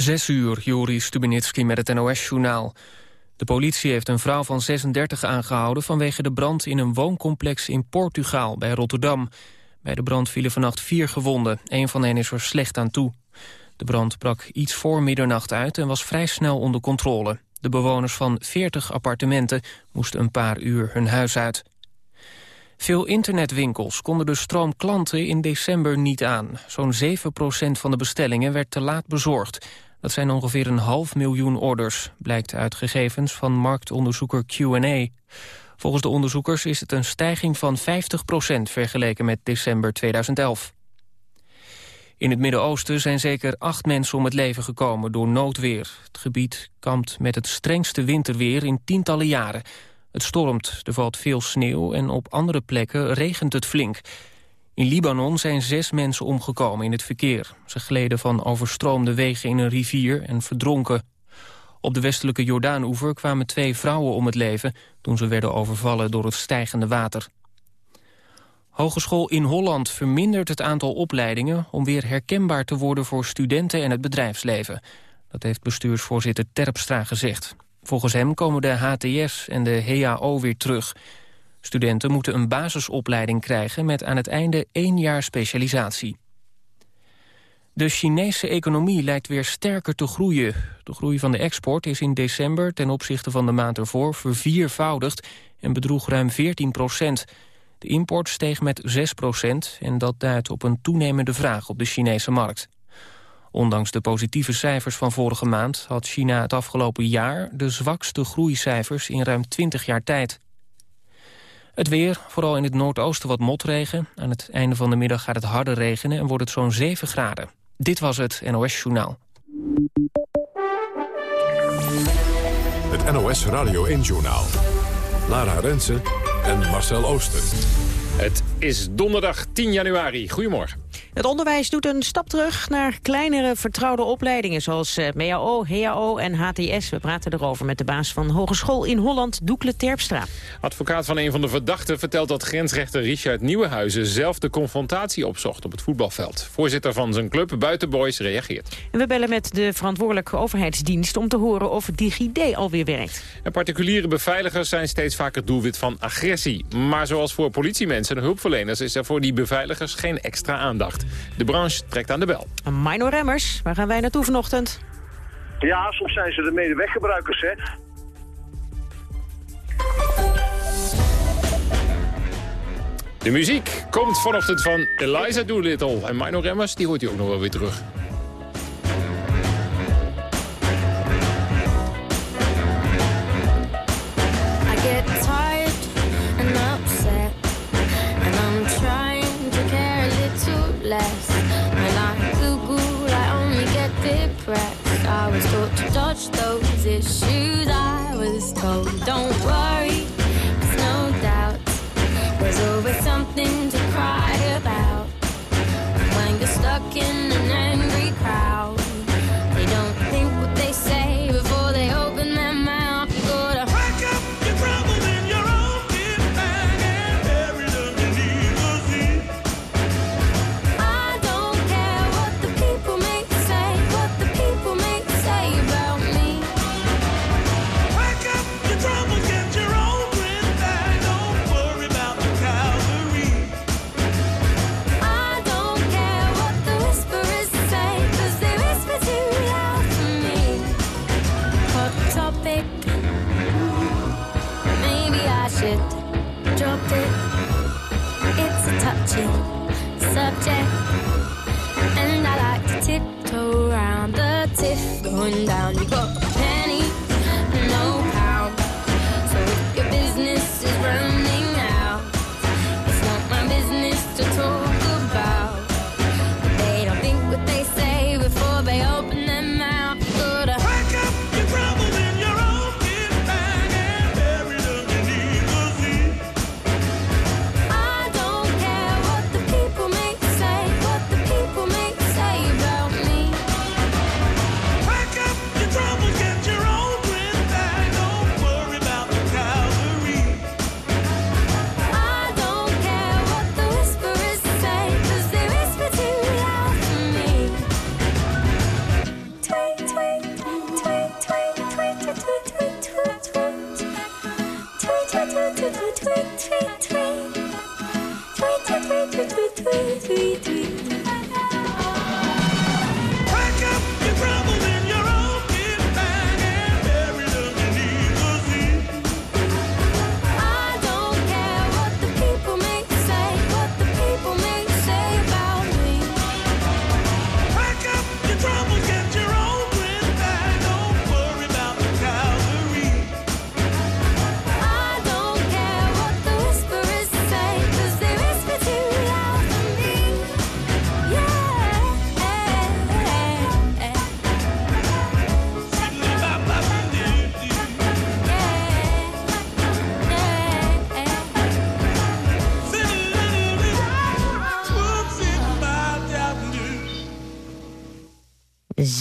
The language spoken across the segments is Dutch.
Zes uur, Joris Stubenitski met het NOS-journaal. De politie heeft een vrouw van 36 aangehouden... vanwege de brand in een wooncomplex in Portugal, bij Rotterdam. Bij de brand vielen vannacht vier gewonden. Een van hen is er slecht aan toe. De brand brak iets voor middernacht uit en was vrij snel onder controle. De bewoners van 40 appartementen moesten een paar uur hun huis uit. Veel internetwinkels konden de stroom klanten in december niet aan. Zo'n 7% van de bestellingen werd te laat bezorgd. Dat zijn ongeveer een half miljoen orders, blijkt uit gegevens van marktonderzoeker Q&A. Volgens de onderzoekers is het een stijging van 50% vergeleken met december 2011. In het Midden-Oosten zijn zeker acht mensen om het leven gekomen door noodweer. Het gebied kampt met het strengste winterweer in tientallen jaren. Het stormt, er valt veel sneeuw en op andere plekken regent het flink. In Libanon zijn zes mensen omgekomen in het verkeer. Ze gleden van overstroomde wegen in een rivier en verdronken. Op de westelijke Jordaanoever kwamen twee vrouwen om het leven... toen ze werden overvallen door het stijgende water. Hogeschool in Holland vermindert het aantal opleidingen... om weer herkenbaar te worden voor studenten en het bedrijfsleven. Dat heeft bestuursvoorzitter Terpstra gezegd. Volgens hem komen de HTS en de HAO weer terug. Studenten moeten een basisopleiding krijgen met aan het einde één jaar specialisatie. De Chinese economie lijkt weer sterker te groeien. De groei van de export is in december ten opzichte van de maand ervoor verviervoudigd en bedroeg ruim 14 procent. De import steeg met 6 procent en dat duidt op een toenemende vraag op de Chinese markt. Ondanks de positieve cijfers van vorige maand had China het afgelopen jaar de zwakste groeicijfers in ruim 20 jaar tijd. Het weer, vooral in het noordoosten wat motregen. Aan het einde van de middag gaat het harder regenen en wordt het zo'n 7 graden. Dit was het NOS Journaal. Het NOS Radio 1 Journaal. Lara Rensen en Marcel Ooster. Het is donderdag 10 januari. Goedemorgen. Het onderwijs doet een stap terug naar kleinere vertrouwde opleidingen... zoals eh, MAO, HAO en HTS. We praten erover met de baas van Hogeschool in Holland, Doekle Terpstra. Advocaat van een van de verdachten vertelt dat grensrechter Richard Nieuwenhuizen... zelf de confrontatie opzocht op het voetbalveld. Voorzitter van zijn club Buitenboys reageert. En we bellen met de verantwoordelijke overheidsdienst... om te horen of DigiD alweer werkt. En particuliere beveiligers zijn steeds vaker doelwit van agressie. Maar zoals voor politiemensen en hulpverleners... is er voor die beveiligers geen extra aandacht. De branche trekt aan de bel. Minor Remmers, waar gaan wij naartoe vanochtend? Ja, soms zijn ze de medeweggebruikers, hè. De muziek komt vanochtend van Eliza Doolittle. En Minor Remmers, die hoort u ook nog wel weer terug. Less. When I Google, I only get depressed. I was taught to dodge those issues. I was told, don't worry,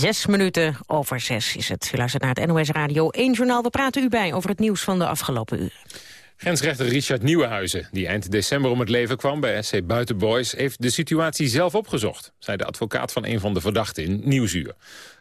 Zes minuten over zes is het. U luistert naar het NOS Radio 1 Journaal. We praten u bij over het nieuws van de afgelopen uren. Grensrechter Richard Nieuwenhuizen, die eind december om het leven kwam bij SC Buitenboys, heeft de situatie zelf opgezocht, zei de advocaat van een van de verdachten in Nieuwsuur.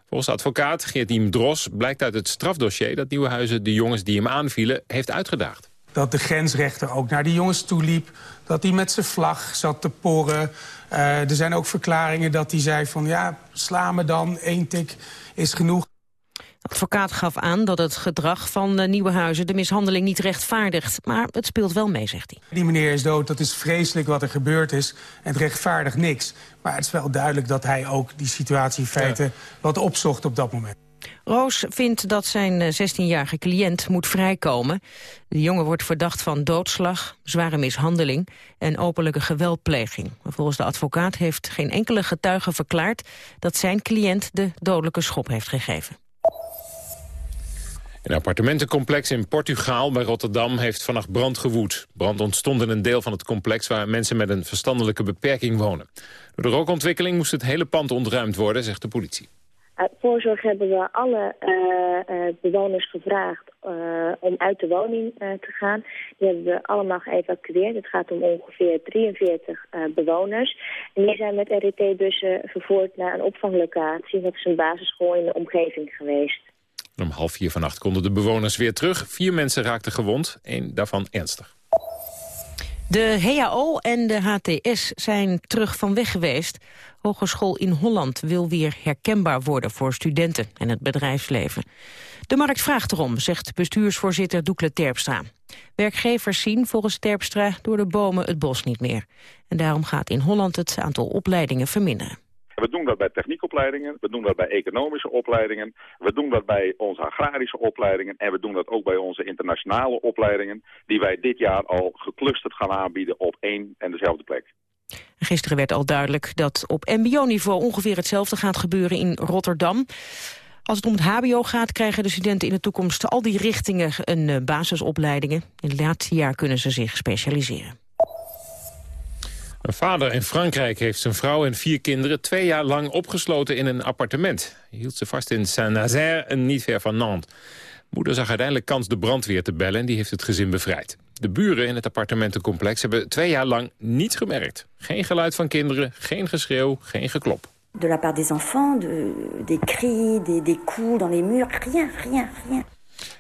Volgens advocaat Geert Dros blijkt uit het strafdossier dat Nieuwenhuizen de jongens die hem aanvielen heeft uitgedaagd. Dat de grensrechter ook naar die jongens toe liep, dat hij met zijn vlag zat te porren. Uh, er zijn ook verklaringen dat hij zei van ja, sla me dan, één tik is genoeg. De advocaat gaf aan dat het gedrag van de Nieuwenhuizen de mishandeling niet rechtvaardigt. Maar het speelt wel mee, zegt hij. Die meneer is dood, dat is vreselijk wat er gebeurd is. En het rechtvaardigt niks. Maar het is wel duidelijk dat hij ook die situatie in feite ja. wat opzocht op dat moment. Roos vindt dat zijn 16-jarige cliënt moet vrijkomen. De jongen wordt verdacht van doodslag, zware mishandeling en openlijke geweldpleging. Volgens de advocaat heeft geen enkele getuige verklaard dat zijn cliënt de dodelijke schop heeft gegeven. Een appartementencomplex in Portugaal bij Rotterdam heeft vannacht brand gewoed. Brand ontstond in een deel van het complex waar mensen met een verstandelijke beperking wonen. Door de rookontwikkeling moest het hele pand ontruimd worden, zegt de politie. Uit voorzorg hebben we alle uh, uh, bewoners gevraagd om uit de woning te gaan. Die hebben we allemaal geëvacueerd. Het gaat om ongeveer 43 bewoners. En die zijn met RET-bussen vervoerd naar een opvanglocatie. Dat is een basisschool in de omgeving geweest. Om half vier vannacht konden de bewoners weer terug. Vier mensen raakten gewond, één daarvan ernstig. De HAO en de HTS zijn terug van weg geweest. Hogeschool in Holland wil weer herkenbaar worden voor studenten en het bedrijfsleven. De markt vraagt erom, zegt bestuursvoorzitter Doekle Terpstra. Werkgevers zien volgens Terpstra door de bomen het bos niet meer. En daarom gaat in Holland het aantal opleidingen verminderen. We doen dat bij techniekopleidingen, we doen dat bij economische opleidingen, we doen dat bij onze agrarische opleidingen en we doen dat ook bij onze internationale opleidingen die wij dit jaar al geclusterd gaan aanbieden op één en dezelfde plek. Gisteren werd al duidelijk dat op mbo-niveau ongeveer hetzelfde gaat gebeuren in Rotterdam. Als het om het hbo gaat, krijgen de studenten in de toekomst al die richtingen een basisopleidingen. In het laatste jaar kunnen ze zich specialiseren. Een vader in Frankrijk heeft zijn vrouw en vier kinderen twee jaar lang opgesloten in een appartement. Hij hield ze vast in Saint-Nazaire, niet ver van Nantes. Moeder zag uiteindelijk kans de brandweer te bellen en die heeft het gezin bevrijd. De buren in het appartementencomplex hebben twee jaar lang niets gemerkt. Geen geluid van kinderen, geen geschreeuw, geen geklop. De la part des enfants, de, des cris, des, des coups dans les murs, rien, rien, rien.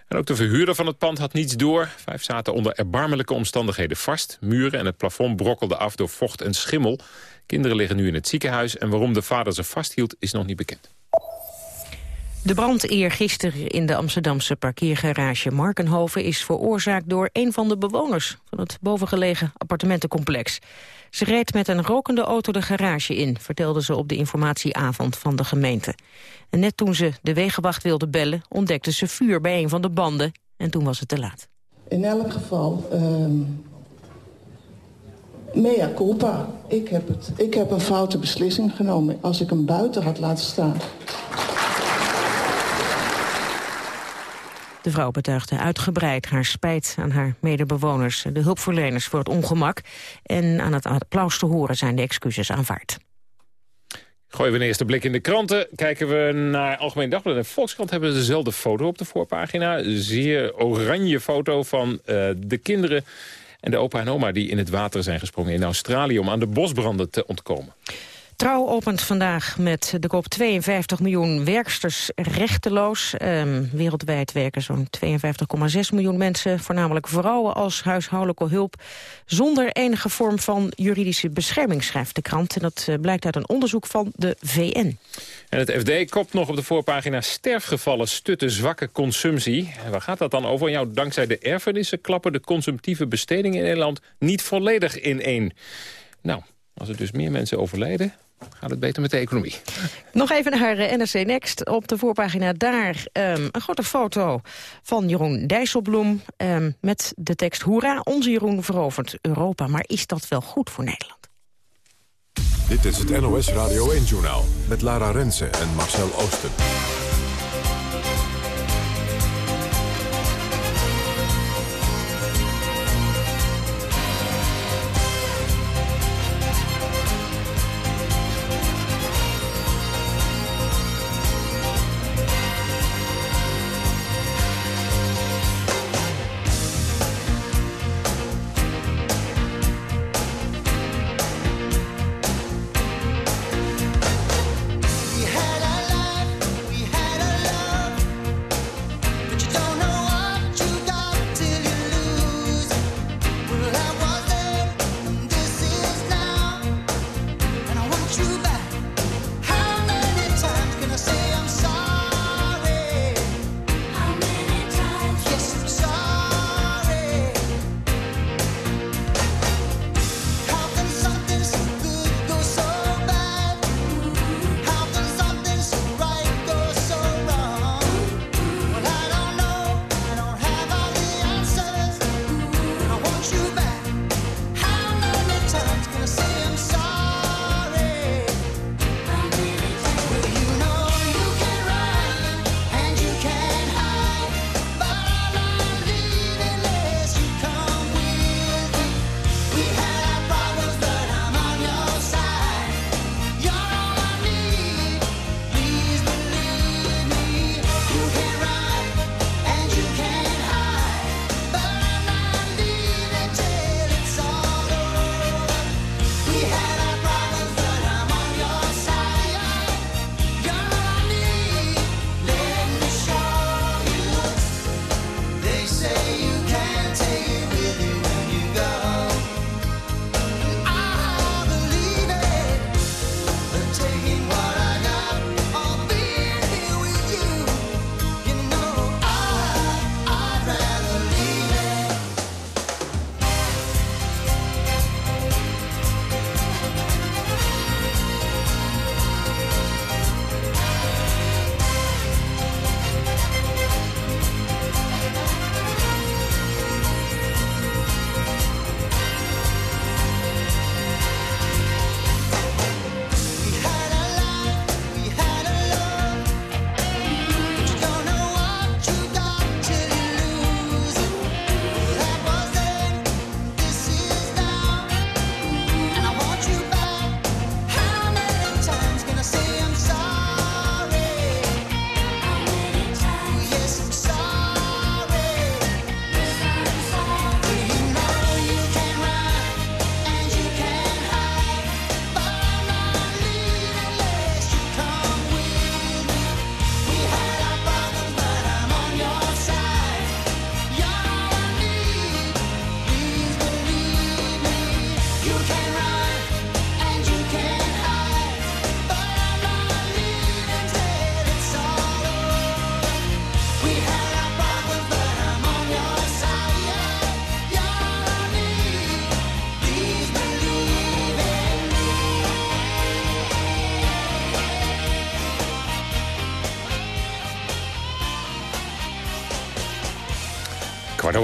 En ook de verhuurder van het pand had niets door. Vijf zaten onder erbarmelijke omstandigheden vast. Muren en het plafond brokkelden af door vocht en schimmel. Kinderen liggen nu in het ziekenhuis en waarom de vader ze vasthield is nog niet bekend. De brand eergisteren in de Amsterdamse parkeergarage Markenhoven is veroorzaakt door een van de bewoners van het bovengelegen appartementencomplex. Ze reed met een rokende auto de garage in, vertelde ze op de informatieavond van de gemeente. En net toen ze de wegenwacht wilde bellen, ontdekte ze vuur bij een van de banden en toen was het te laat. In elk geval, um, mea culpa. Ik heb, het, ik heb een foute beslissing genomen als ik hem buiten had laten staan. De vrouw betuigde uitgebreid haar spijt aan haar medebewoners... de hulpverleners voor het ongemak. En aan het applaus te horen zijn de excuses aanvaard. Gooien we een eerste blik in de kranten. Kijken we naar Algemeen Dagblad en Volkskrant hebben ze dezelfde foto op de voorpagina. Zeer oranje foto van uh, de kinderen en de opa en oma die in het water zijn gesprongen in Australië... om aan de bosbranden te ontkomen. Trouw opent vandaag met de kop 52 miljoen werksters rechteloos. Ehm, wereldwijd werken zo'n 52,6 miljoen mensen, voornamelijk vrouwen als huishoudelijke hulp, zonder enige vorm van juridische bescherming, schrijft de krant. En dat eh, blijkt uit een onderzoek van de VN. En het FD kopt nog op de voorpagina sterfgevallen stutten zwakke consumptie. En waar gaat dat dan over? Ja, dankzij de erfenissen klappen de consumptieve bestedingen in Nederland niet volledig in één. Nou, als er dus meer mensen overlijden, gaat het beter met de economie. Nog even naar eh, NRC Next. Op de voorpagina daar um, een grote foto van Jeroen Dijsselbloem... Um, met de tekst Hoera, onze Jeroen verovert Europa. Maar is dat wel goed voor Nederland? Dit is het NOS Radio 1-journaal met Lara Rensen en Marcel Oosten.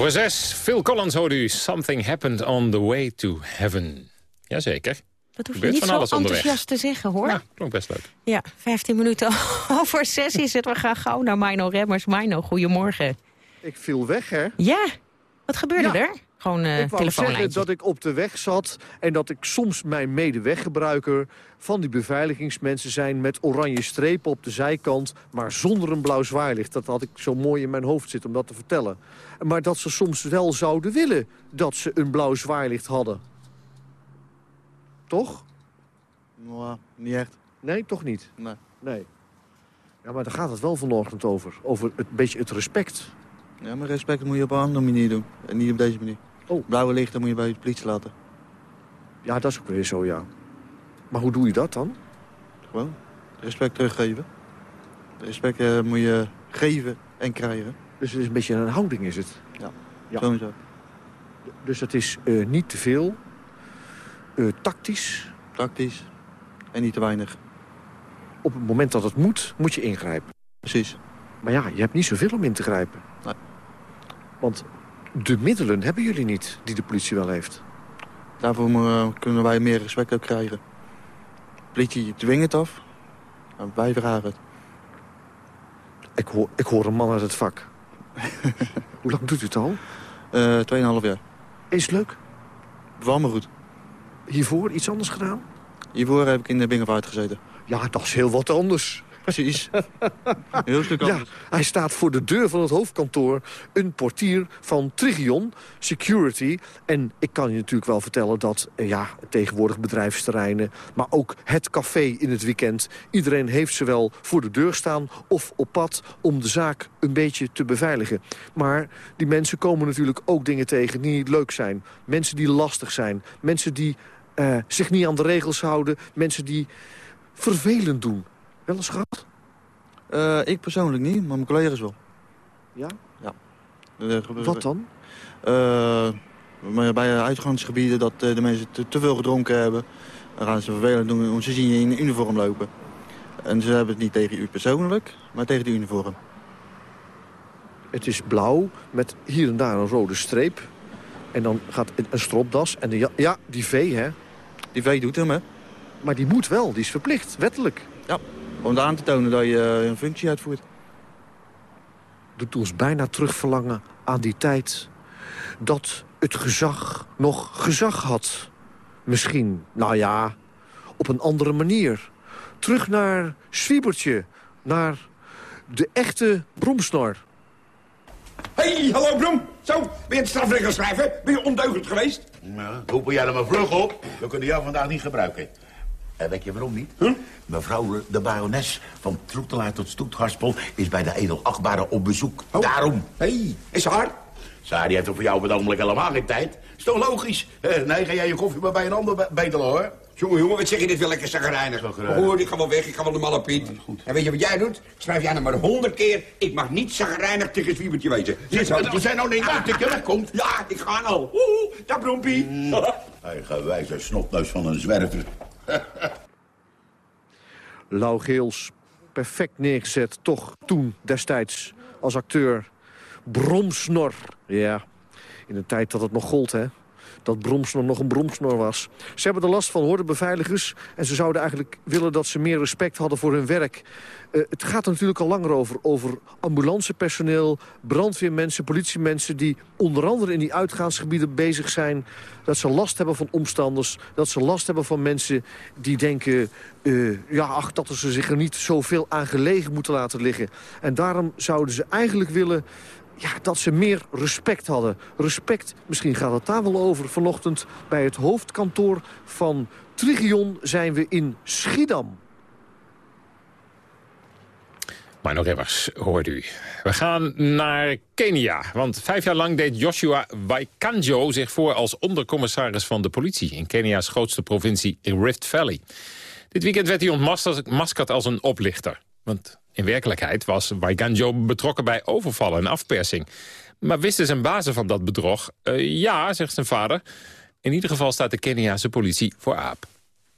Over zes. Phil Collins hoorde u. Something happened on the way to heaven. Jazeker. Dat hoef je niet van zo alles onderweg. enthousiast te zeggen, hoor. Ja, klonk best leuk. Ja, 15 minuten over 6 is het. We gaan gauw naar Mino Remmers. Mino, goedemorgen. Ik viel weg, hè? Ja, wat gebeurde Ja. er? Gewoon eh ik wou zeggen dat ik op de weg zat... en dat ik soms mijn medeweggebruiker van die beveiligingsmensen zijn... met oranje strepen op de zijkant, maar zonder een blauw zwaailicht. Dat had ik zo mooi in mijn hoofd zitten om dat te vertellen. Maar dat ze soms wel zouden willen dat ze een blauw zwaailicht hadden. Toch? Nou, niet echt. Nee, toch niet? Nee. Nee. Ja, maar daar gaat het wel vanochtend over. Over het beetje het respect. Ja, maar respect moet je op een andere manier doen. En niet op deze manier. Oh. Blauwe lichten moet je bij de politie laten. Ja, dat is ook weer zo, ja. Maar hoe doe je dat dan? Gewoon. Respect teruggeven. Respect eh, moet je geven en krijgen. Dus het is een beetje een houding, is het? Ja, Ja. sowieso. Dus het is eh, niet te veel, eh, tactisch. Tactisch. En niet te weinig. Op het moment dat het moet, moet je ingrijpen. Precies. Maar ja, je hebt niet zoveel om in te grijpen. Nee. Want de middelen hebben jullie niet, die de politie wel heeft. Daarvoor kunnen wij meer respect ook krijgen. Politie dwingt het af. En wij vragen het. Ik hoor, ik hoor een man uit het vak. Hoe lang doet u het al? Eh 2,5 jaar. Is het leuk? Bevalt me goed. Hiervoor iets anders gedaan? Hiervoor heb ik in de Bingenvaart gezeten. Ja, dat is heel wat anders. Precies. Heel stuk Ja, hij staat voor de deur van het hoofdkantoor. Een portier van Trigion Security. En ik kan je natuurlijk wel vertellen dat eh, ja, tegenwoordig bedrijfsterreinen... maar ook het café in het weekend... iedereen heeft ze wel voor de deur staan of op pad... om de zaak een beetje te beveiligen. Maar die mensen komen natuurlijk ook dingen tegen die niet leuk zijn. Mensen die lastig zijn. Mensen die eh, zich niet aan de regels houden. Mensen die vervelend doen. Wel eens gehad? Eh, ik persoonlijk niet, maar mijn collega's wel. Ja? Ja. Gebeurt- Wat dan? Eh, bij uitgangsgebieden dat eh, de mensen te, te veel gedronken hebben. Dan gaan ze vervelend doen, want ze zien je in een uniform lopen. En ze hebben het niet tegen u persoonlijk, maar tegen de uniform. Het is blauw met hier en daar een rode streep. En dan gaat een, een stropdas. En de, ja, ja, die V, hè. Die V doet hem, hè? Maar die moet wel, die is verplicht, wettelijk. Ja, om aan te tonen dat je eh, een functie uitvoert. Doet ons bijna terugverlangen aan die tijd... dat het gezag nog gezag had. Misschien, nou ja, op een andere manier. Terug naar Zwiebertje, naar de echte bromsnor. Hey, hallo Bloem. Zo, ben je het strafrecht schrijven? Ben je ondeugend geweest? Nou, roepen jij er maar vlug op. We kunnen jou vandaag niet gebruiken. En weet je waarom niet? Mevrouw de barones van Troetelaar tot Stoetgarspel... is bij de edelachtbare op bezoek. Daarom. hey, is haar? Saar, die heeft toch voor jou op het ogenblik helemaal geen tijd? Is toch logisch? Eh, nee, ga jij je koffie maar bij een ander be- bedelen, hoor. Jongen, jongen, wat zeg je dit wel lekker zagrijnig? Hoor, ik ga wel weg, ik ga wel de malle Piet. En weet je wat jij doet? Schrijf jij nou maar honderd keer... ik mag niet zagrijnig tegen Zwiebertje wezen. Zit zo, we zijn nog niet uit dat je wegkomt. Ja, ik ga al. Oeh, daar Bloempie. Eigenwijze snotneus van een zwerver. Lau Geels, perfect neergezet, toch toen destijds als acteur. Bromsnor, ja, in een tijd dat het nog gold, hè. Dat Bromsnor nog een Bromsnor was. Ze hebben er last van, hoor, de beveiligers. En ze zouden eigenlijk willen dat ze meer respect hadden voor hun werk. Eh, het gaat er natuurlijk al langer over. Over ambulancepersoneel, brandweermensen, politiemensen... die onder andere in die uitgaansgebieden bezig zijn. Dat ze last hebben van omstanders. Dat ze last hebben van mensen die denken... eh, ja, ach, dat ze zich er niet zoveel aan gelegen moeten laten liggen. En daarom zouden ze eigenlijk willen ja, dat ze meer respect hadden. Respect, misschien gaat het daar wel over. Vanochtend bij het hoofdkantoor van Trigion zijn we in Schiedam. Nog Remmers, hoort u. We gaan naar Kenia. Want vijf jaar lang deed Joshua Waikanjo zich voor als ondercommissaris van de politie... in Kenia's grootste provincie in Rift Valley. Dit weekend werd hij ontmaskerd als een oplichter. Want in werkelijkheid was Waikanjo betrokken bij overvallen en afpersing. Maar wisten zijn bazen van dat bedrog? Eh, ja, zegt zijn vader. In ieder geval staat de Keniaanse politie voor aap.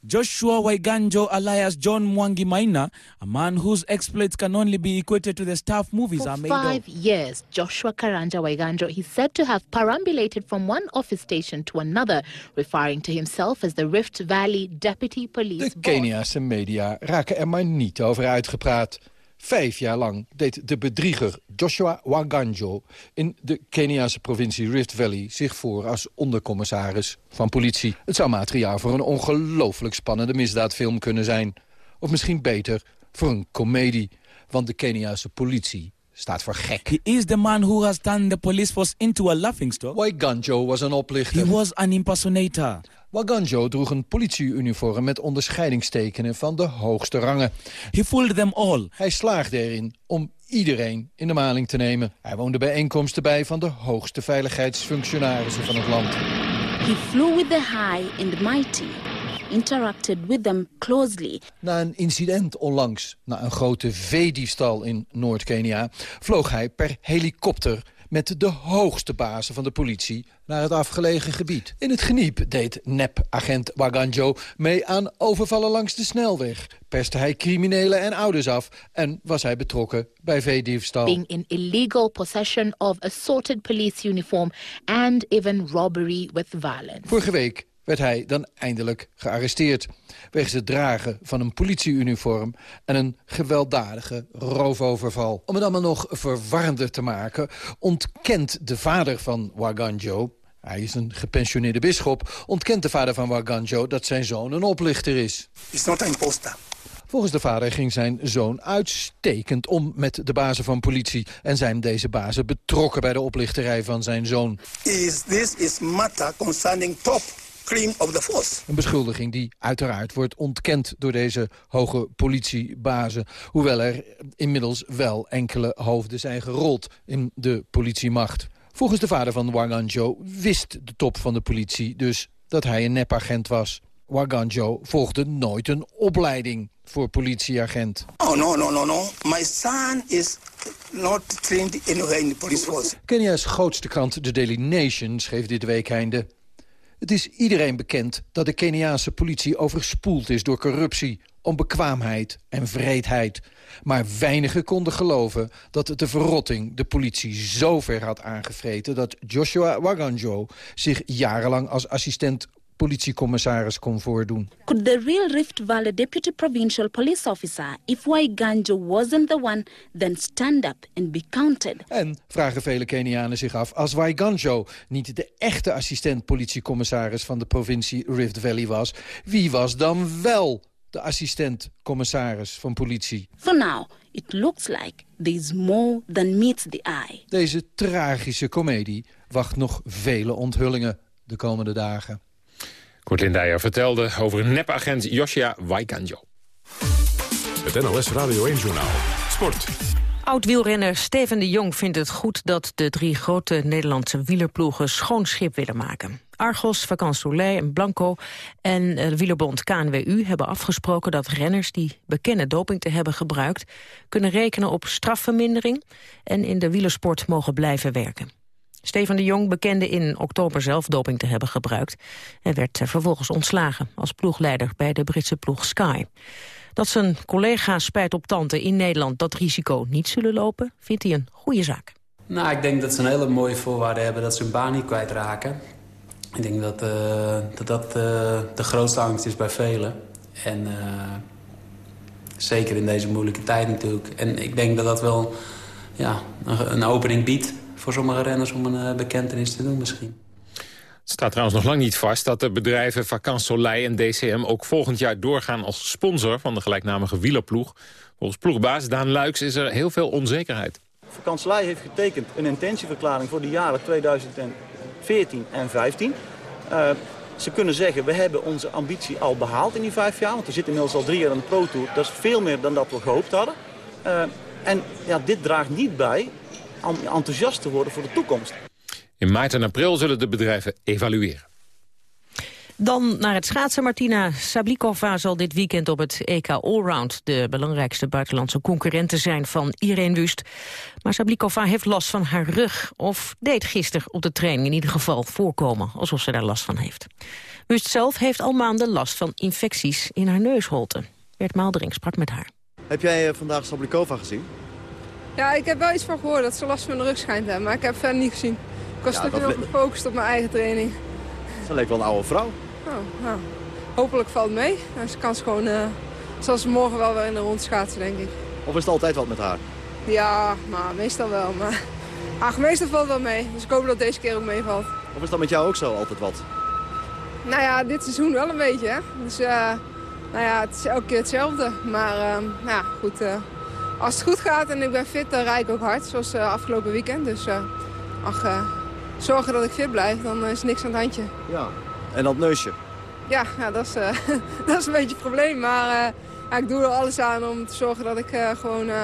Joshua Waiganjo alias John Mwangi Maina, a man whose exploits can only be equated to the stuff movies For are made five of. years, Joshua Karanja Waiganjo is said to have perambulated from one office station to another, referring to himself as the Rift Valley Deputy Police De Keniaanse media raken er maar niet over uitgepraat. Vijf jaar lang deed de bedrieger Joshua Waganjo in de Keniaanse provincie Rift Valley zich voor als ondercommissaris van politie. Het zou materiaal voor een ongelooflijk spannende misdaadfilm kunnen zijn. Of misschien beter, voor een komedie. Want de Keniaanse politie staat voor gek. He is the man who has turned the police force into a laughingstock. Waiganjo was een oplichter. He was an impersonator. Waganjo droeg een politieuniform met onderscheidingstekenen van de hoogste rangen. He fooled them all. Hij slaagde erin om iedereen in de maling te nemen. Hij woonde bijeenkomsten bij van de hoogste veiligheidsfunctionarissen van het land. He flew with the high and mighty, interacted with them closely. Na een incident onlangs, na een grote veediefstal in Noord-Kenia... vloog hij per helikopter met de hoogste bazen van de politie naar het afgelegen gebied. In het geniep deed nep-agent Waganjo mee aan overvallen langs de snelweg. Perste hij criminelen en ouders af en was hij betrokken bij veediefstal. being in illegal possession of assorted police uniform and even robbery with violence. Vorige week werd hij dan eindelijk gearresteerd... wegens het dragen van een politieuniform en een gewelddadige roofoverval. Om het allemaal nog verwarrender te maken... ontkent de vader van Waganjo... Hij is een gepensioneerde bisschop. Ontkent de vader van Waganjo dat zijn zoon een oplichter is. It's not an imposter. Volgens de vader ging zijn zoon uitstekend om met de bazen van politie... en zijn deze bazen betrokken bij de oplichterij van zijn zoon. Is this is matter concerning top of the force. Een beschuldiging die uiteraard wordt ontkend door deze hoge politiebazen. Hoewel er inmiddels wel enkele hoofden zijn gerold in de politiemacht. Volgens de vader van Waganjo wist de top van de politie dus dat hij een nepagent was. Waganjo volgde nooit een opleiding voor politieagent. Oh no no no no. My son is not trained anywhere in the police force. Kenia's grootste krant, The Daily Nation, schreef dit weekende... Het is iedereen bekend dat de Keniaanse politie overspoeld is door corruptie, onbekwaamheid en vreedheid. Maar weinigen konden geloven dat de verrotting de politie zo ver had aangevreten... dat Joshua Waganjo zich jarenlang als assistent politiecommissaris kon voordoen. Could the real Rift Valley Deputy Provincial Police Officer, if Waiganjo wasn't the one, then stand up and be counted? En, vragen vele Kenianen zich af, als Waiganjo niet de echte assistent politiecommissaris van de provincie Rift Valley was, wie was dan wel de assistent commissaris van politie? For now, it looks like there's more than meets the eye. Deze tragische komedie wacht nog vele onthullingen de komende dagen. Kort Lindijer vertelde over nepagent Joshua Waikanjo. Het NLS Radio 1-journaal. Sport. Oud-wielrenner Steven de Jong vindt het goed dat de drie grote Nederlandse wielerploegen schoon schip willen maken. Argos, Vacan Soleil en Blanco en eh, de wielerbond KNWU hebben afgesproken dat renners die bekennen doping te hebben gebruikt kunnen rekenen op strafvermindering en in de wielersport mogen blijven werken. Steven de Jong bekende in oktober zelf doping te hebben gebruikt en werd eh, vervolgens ontslagen als ploegleider bij de Britse ploeg Sky. Dat zijn collega's spijt op tante in Nederland dat risico niet zullen lopen, vindt hij een goede zaak. Nou, ik denk dat ze een hele mooie voorwaarde hebben dat ze hun baan niet kwijtraken. Ik denk dat eh, dat, dat eh, de grootste angst is bij velen. En zeker in deze moeilijke tijd natuurlijk. En ik denk dat dat wel ja, een, een opening biedt voor sommige renners om een eh, bekentenis te doen misschien. Het staat trouwens nog lang niet vast dat de bedrijven Soleil en DCM... ook volgend jaar doorgaan als sponsor van de gelijknamige wielerploeg. Volgens ploegbaas Daan Luiks is er heel veel onzekerheid. Vakanselij heeft getekend een intentieverklaring voor de jaren 2014 en 2015. Uh, ze kunnen zeggen, we hebben onze ambitie al behaald in die vijf jaar. Want we zitten inmiddels al drie jaar aan de Pro Tour. Dat is veel meer dan dat we gehoopt hadden. Uh, en ja, dit draagt niet bij enthousiast te worden voor de toekomst. In maart en april zullen de bedrijven evalueren. Dan naar het schaatsen. Martina Sablikova zal dit weekend op het EK Allround... de belangrijkste buitenlandse concurrenten zijn van Irene Wust. Maar Sablikova heeft last van haar rug. Of deed gisteren op de training in ieder geval voorkomen... alsof ze daar last van heeft. Wust zelf heeft al maanden last van infecties in haar neusholte. Bert Maaldering sprak met haar. Heb jij eh, vandaag Sablikova gezien? Ja, ik heb wel iets van gehoord dat ze last van de rug schijnt hebben, maar ik heb het verder niet gezien. Ik was Ja, veel le- gefocust op mijn eigen training. Ze leek wel een oude vrouw. Oh, nou, hopelijk valt het mee. En ze kan ze gewoon, eh zal ze morgen wel weer in de rond schaatsen, denk ik. Of is het altijd wat met haar? Ja, maar meestal wel. Maar ach, meestal valt het wel mee. Dus ik hoop dat deze keer ook meevalt. Of is dat met jou ook zo altijd wat? Nou ja, dit seizoen wel een beetje, hè. Dus eh, nou ja, het is elke keer hetzelfde. Maar eh, nou ja, goed. Eh, als het goed gaat en ik ben fit, dan rijd ik ook hard. Zoals eh, afgelopen weekend. Dus eh, ach, eh, zorgen dat ik fit blijf, dan is niks aan het handje. Ja. En dat neusje? Ja, ja dat, is, eh, dat is een beetje het probleem. Maar eh, ja, ik doe er alles aan om te zorgen dat ik eh, gewoon eh,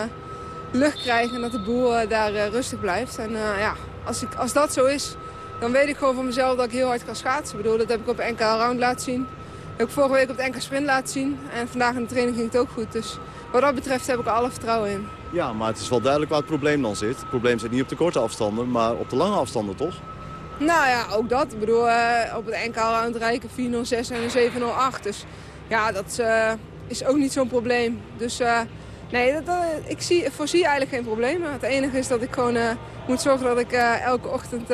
lucht krijg en dat de boel eh, daar eh, rustig blijft. En eh, ja, als, ik, als dat zo is, dan weet ik gewoon van mezelf dat ik heel hard kan schaatsen. Ik bedoel, dat heb ik op NK Round laten zien. Dat heb ik vorige week op de NK Sprint laten zien. En vandaag in de training ging het ook goed. Dus wat dat betreft heb ik er alle vertrouwen in. Ja, maar het is wel duidelijk waar het probleem dan zit. Het probleem zit niet op de korte afstanden, maar op de lange afstanden, toch? Nou ja, ook dat. Ik bedoel, eh, op het NK Round rijden 406 en een 708. Dus ja, dat eh, is ook niet zo'n probleem. Dus eh, nee, dat, dat- ik zie, voorzie eigenlijk geen problemen. Het enige is dat ik gewoon moet zorgen dat ik elke ochtend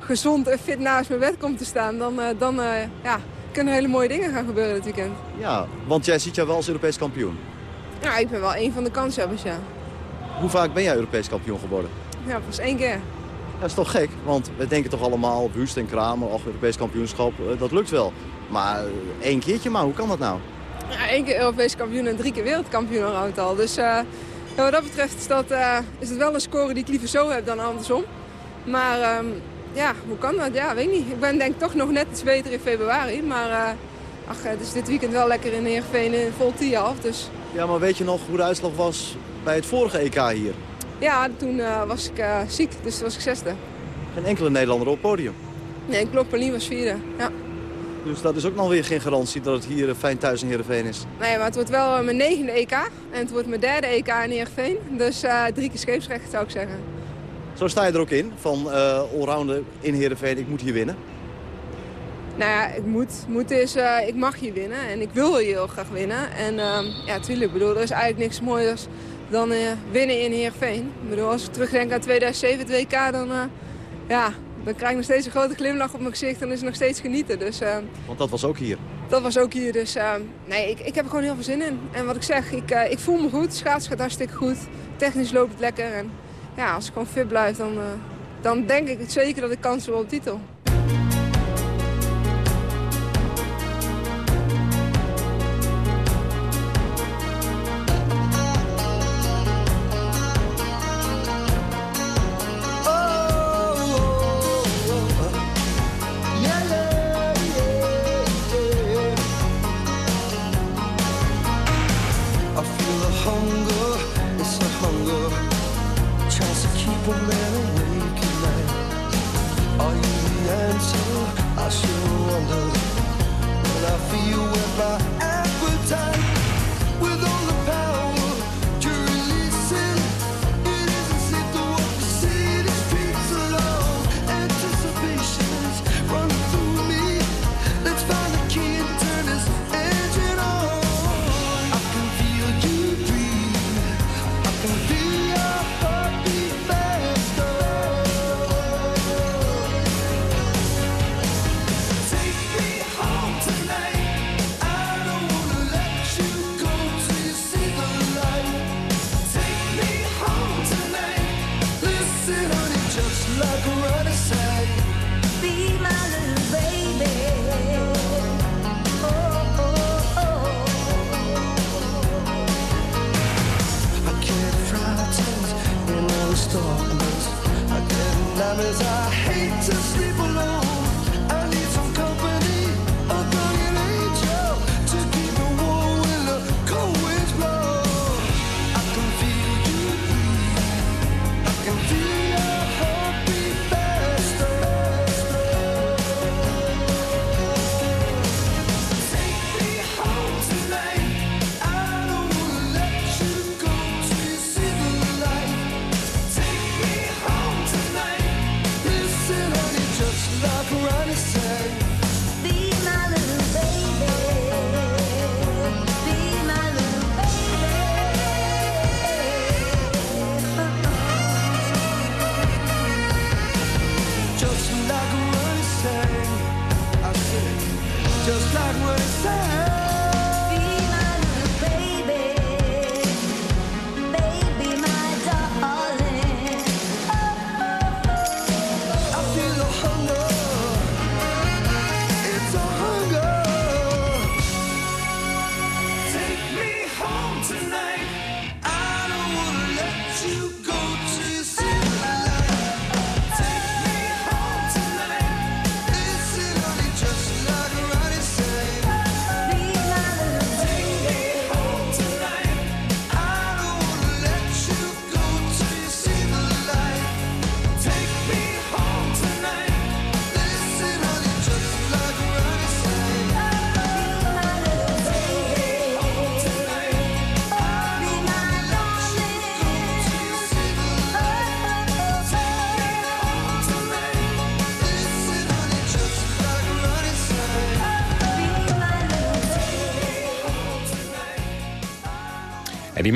gezond en fit naast mijn bed kom te staan. Dan, dan ja, kunnen hele mooie dingen gaan gebeuren dit weekend. Ja, want jij ziet jou wel als Europees kampioen. Ja, ik ben wel een van de kanshebbers, ja. Hoe vaak ben jij Europees kampioen geworden? Ja, pas één keer. Dat is toch gek, want we denken toch allemaal, Wust en Kramer, ach, Europees kampioenschap, eh, dat lukt wel. Maar eh, één keertje maar, hoe kan dat nou? Ja, één keer Europees kampioen en drie keer wereldkampioen al al. Dus eh, wat dat betreft is, dat, is het wel een score die ik liever zo heb dan andersom. Maar ehm, ja, hoe kan dat? Ja, weet ik niet. Ik ben denk ik toch nog net iets beter in februari. Maar ach, het is dit weekend wel lekker in Heerenveen in vol af. Dus Ja, maar weet je nog hoe de uitslag was bij het vorige EK hier? ja, toen eh, was ik eh, ziek. Dus toen was ik zesde. Geen enkele Nederlander op het podium. Nee, klopt. Paulien was vierde. Ja. Dus dat is ook nog weer geen garantie dat het hier eh, fijn thuis in Heerenveen is. Nee, maar het wordt wel eh, mijn negende EK. En het wordt mijn derde EK in Heerenveen. Dus eh, drie keer scheepsrecht zou ik zeggen. Zo sta je er ook in, van eh allrounder in Heerenveen, ik moet hier winnen. Nou ja, ik moet. Moet is, eh, ik mag hier winnen en ik wil hier heel graag winnen. En ehm, ja, tuurlijk, bedoel, er is eigenlijk niks mooiers dan eh, winnen in Heerenveen. Ik bedoel, als ik terugdenk aan 2007, het WK, dan, eh, ja, dan krijg ik nog steeds een grote glimlach op mijn gezicht en is het nog steeds genieten. Dus eh, Want dat was ook hier. dat was ook hier. Dus eh, nee, ik, ik heb er gewoon heel veel zin in. En wat ik zeg, ik, ik voel me goed. Schaats gaat hartstikke goed. Technisch loopt het lekker. En ja, als ik gewoon fit blijf, dan, dan denk ik zeker dat ik kans heb op de titel.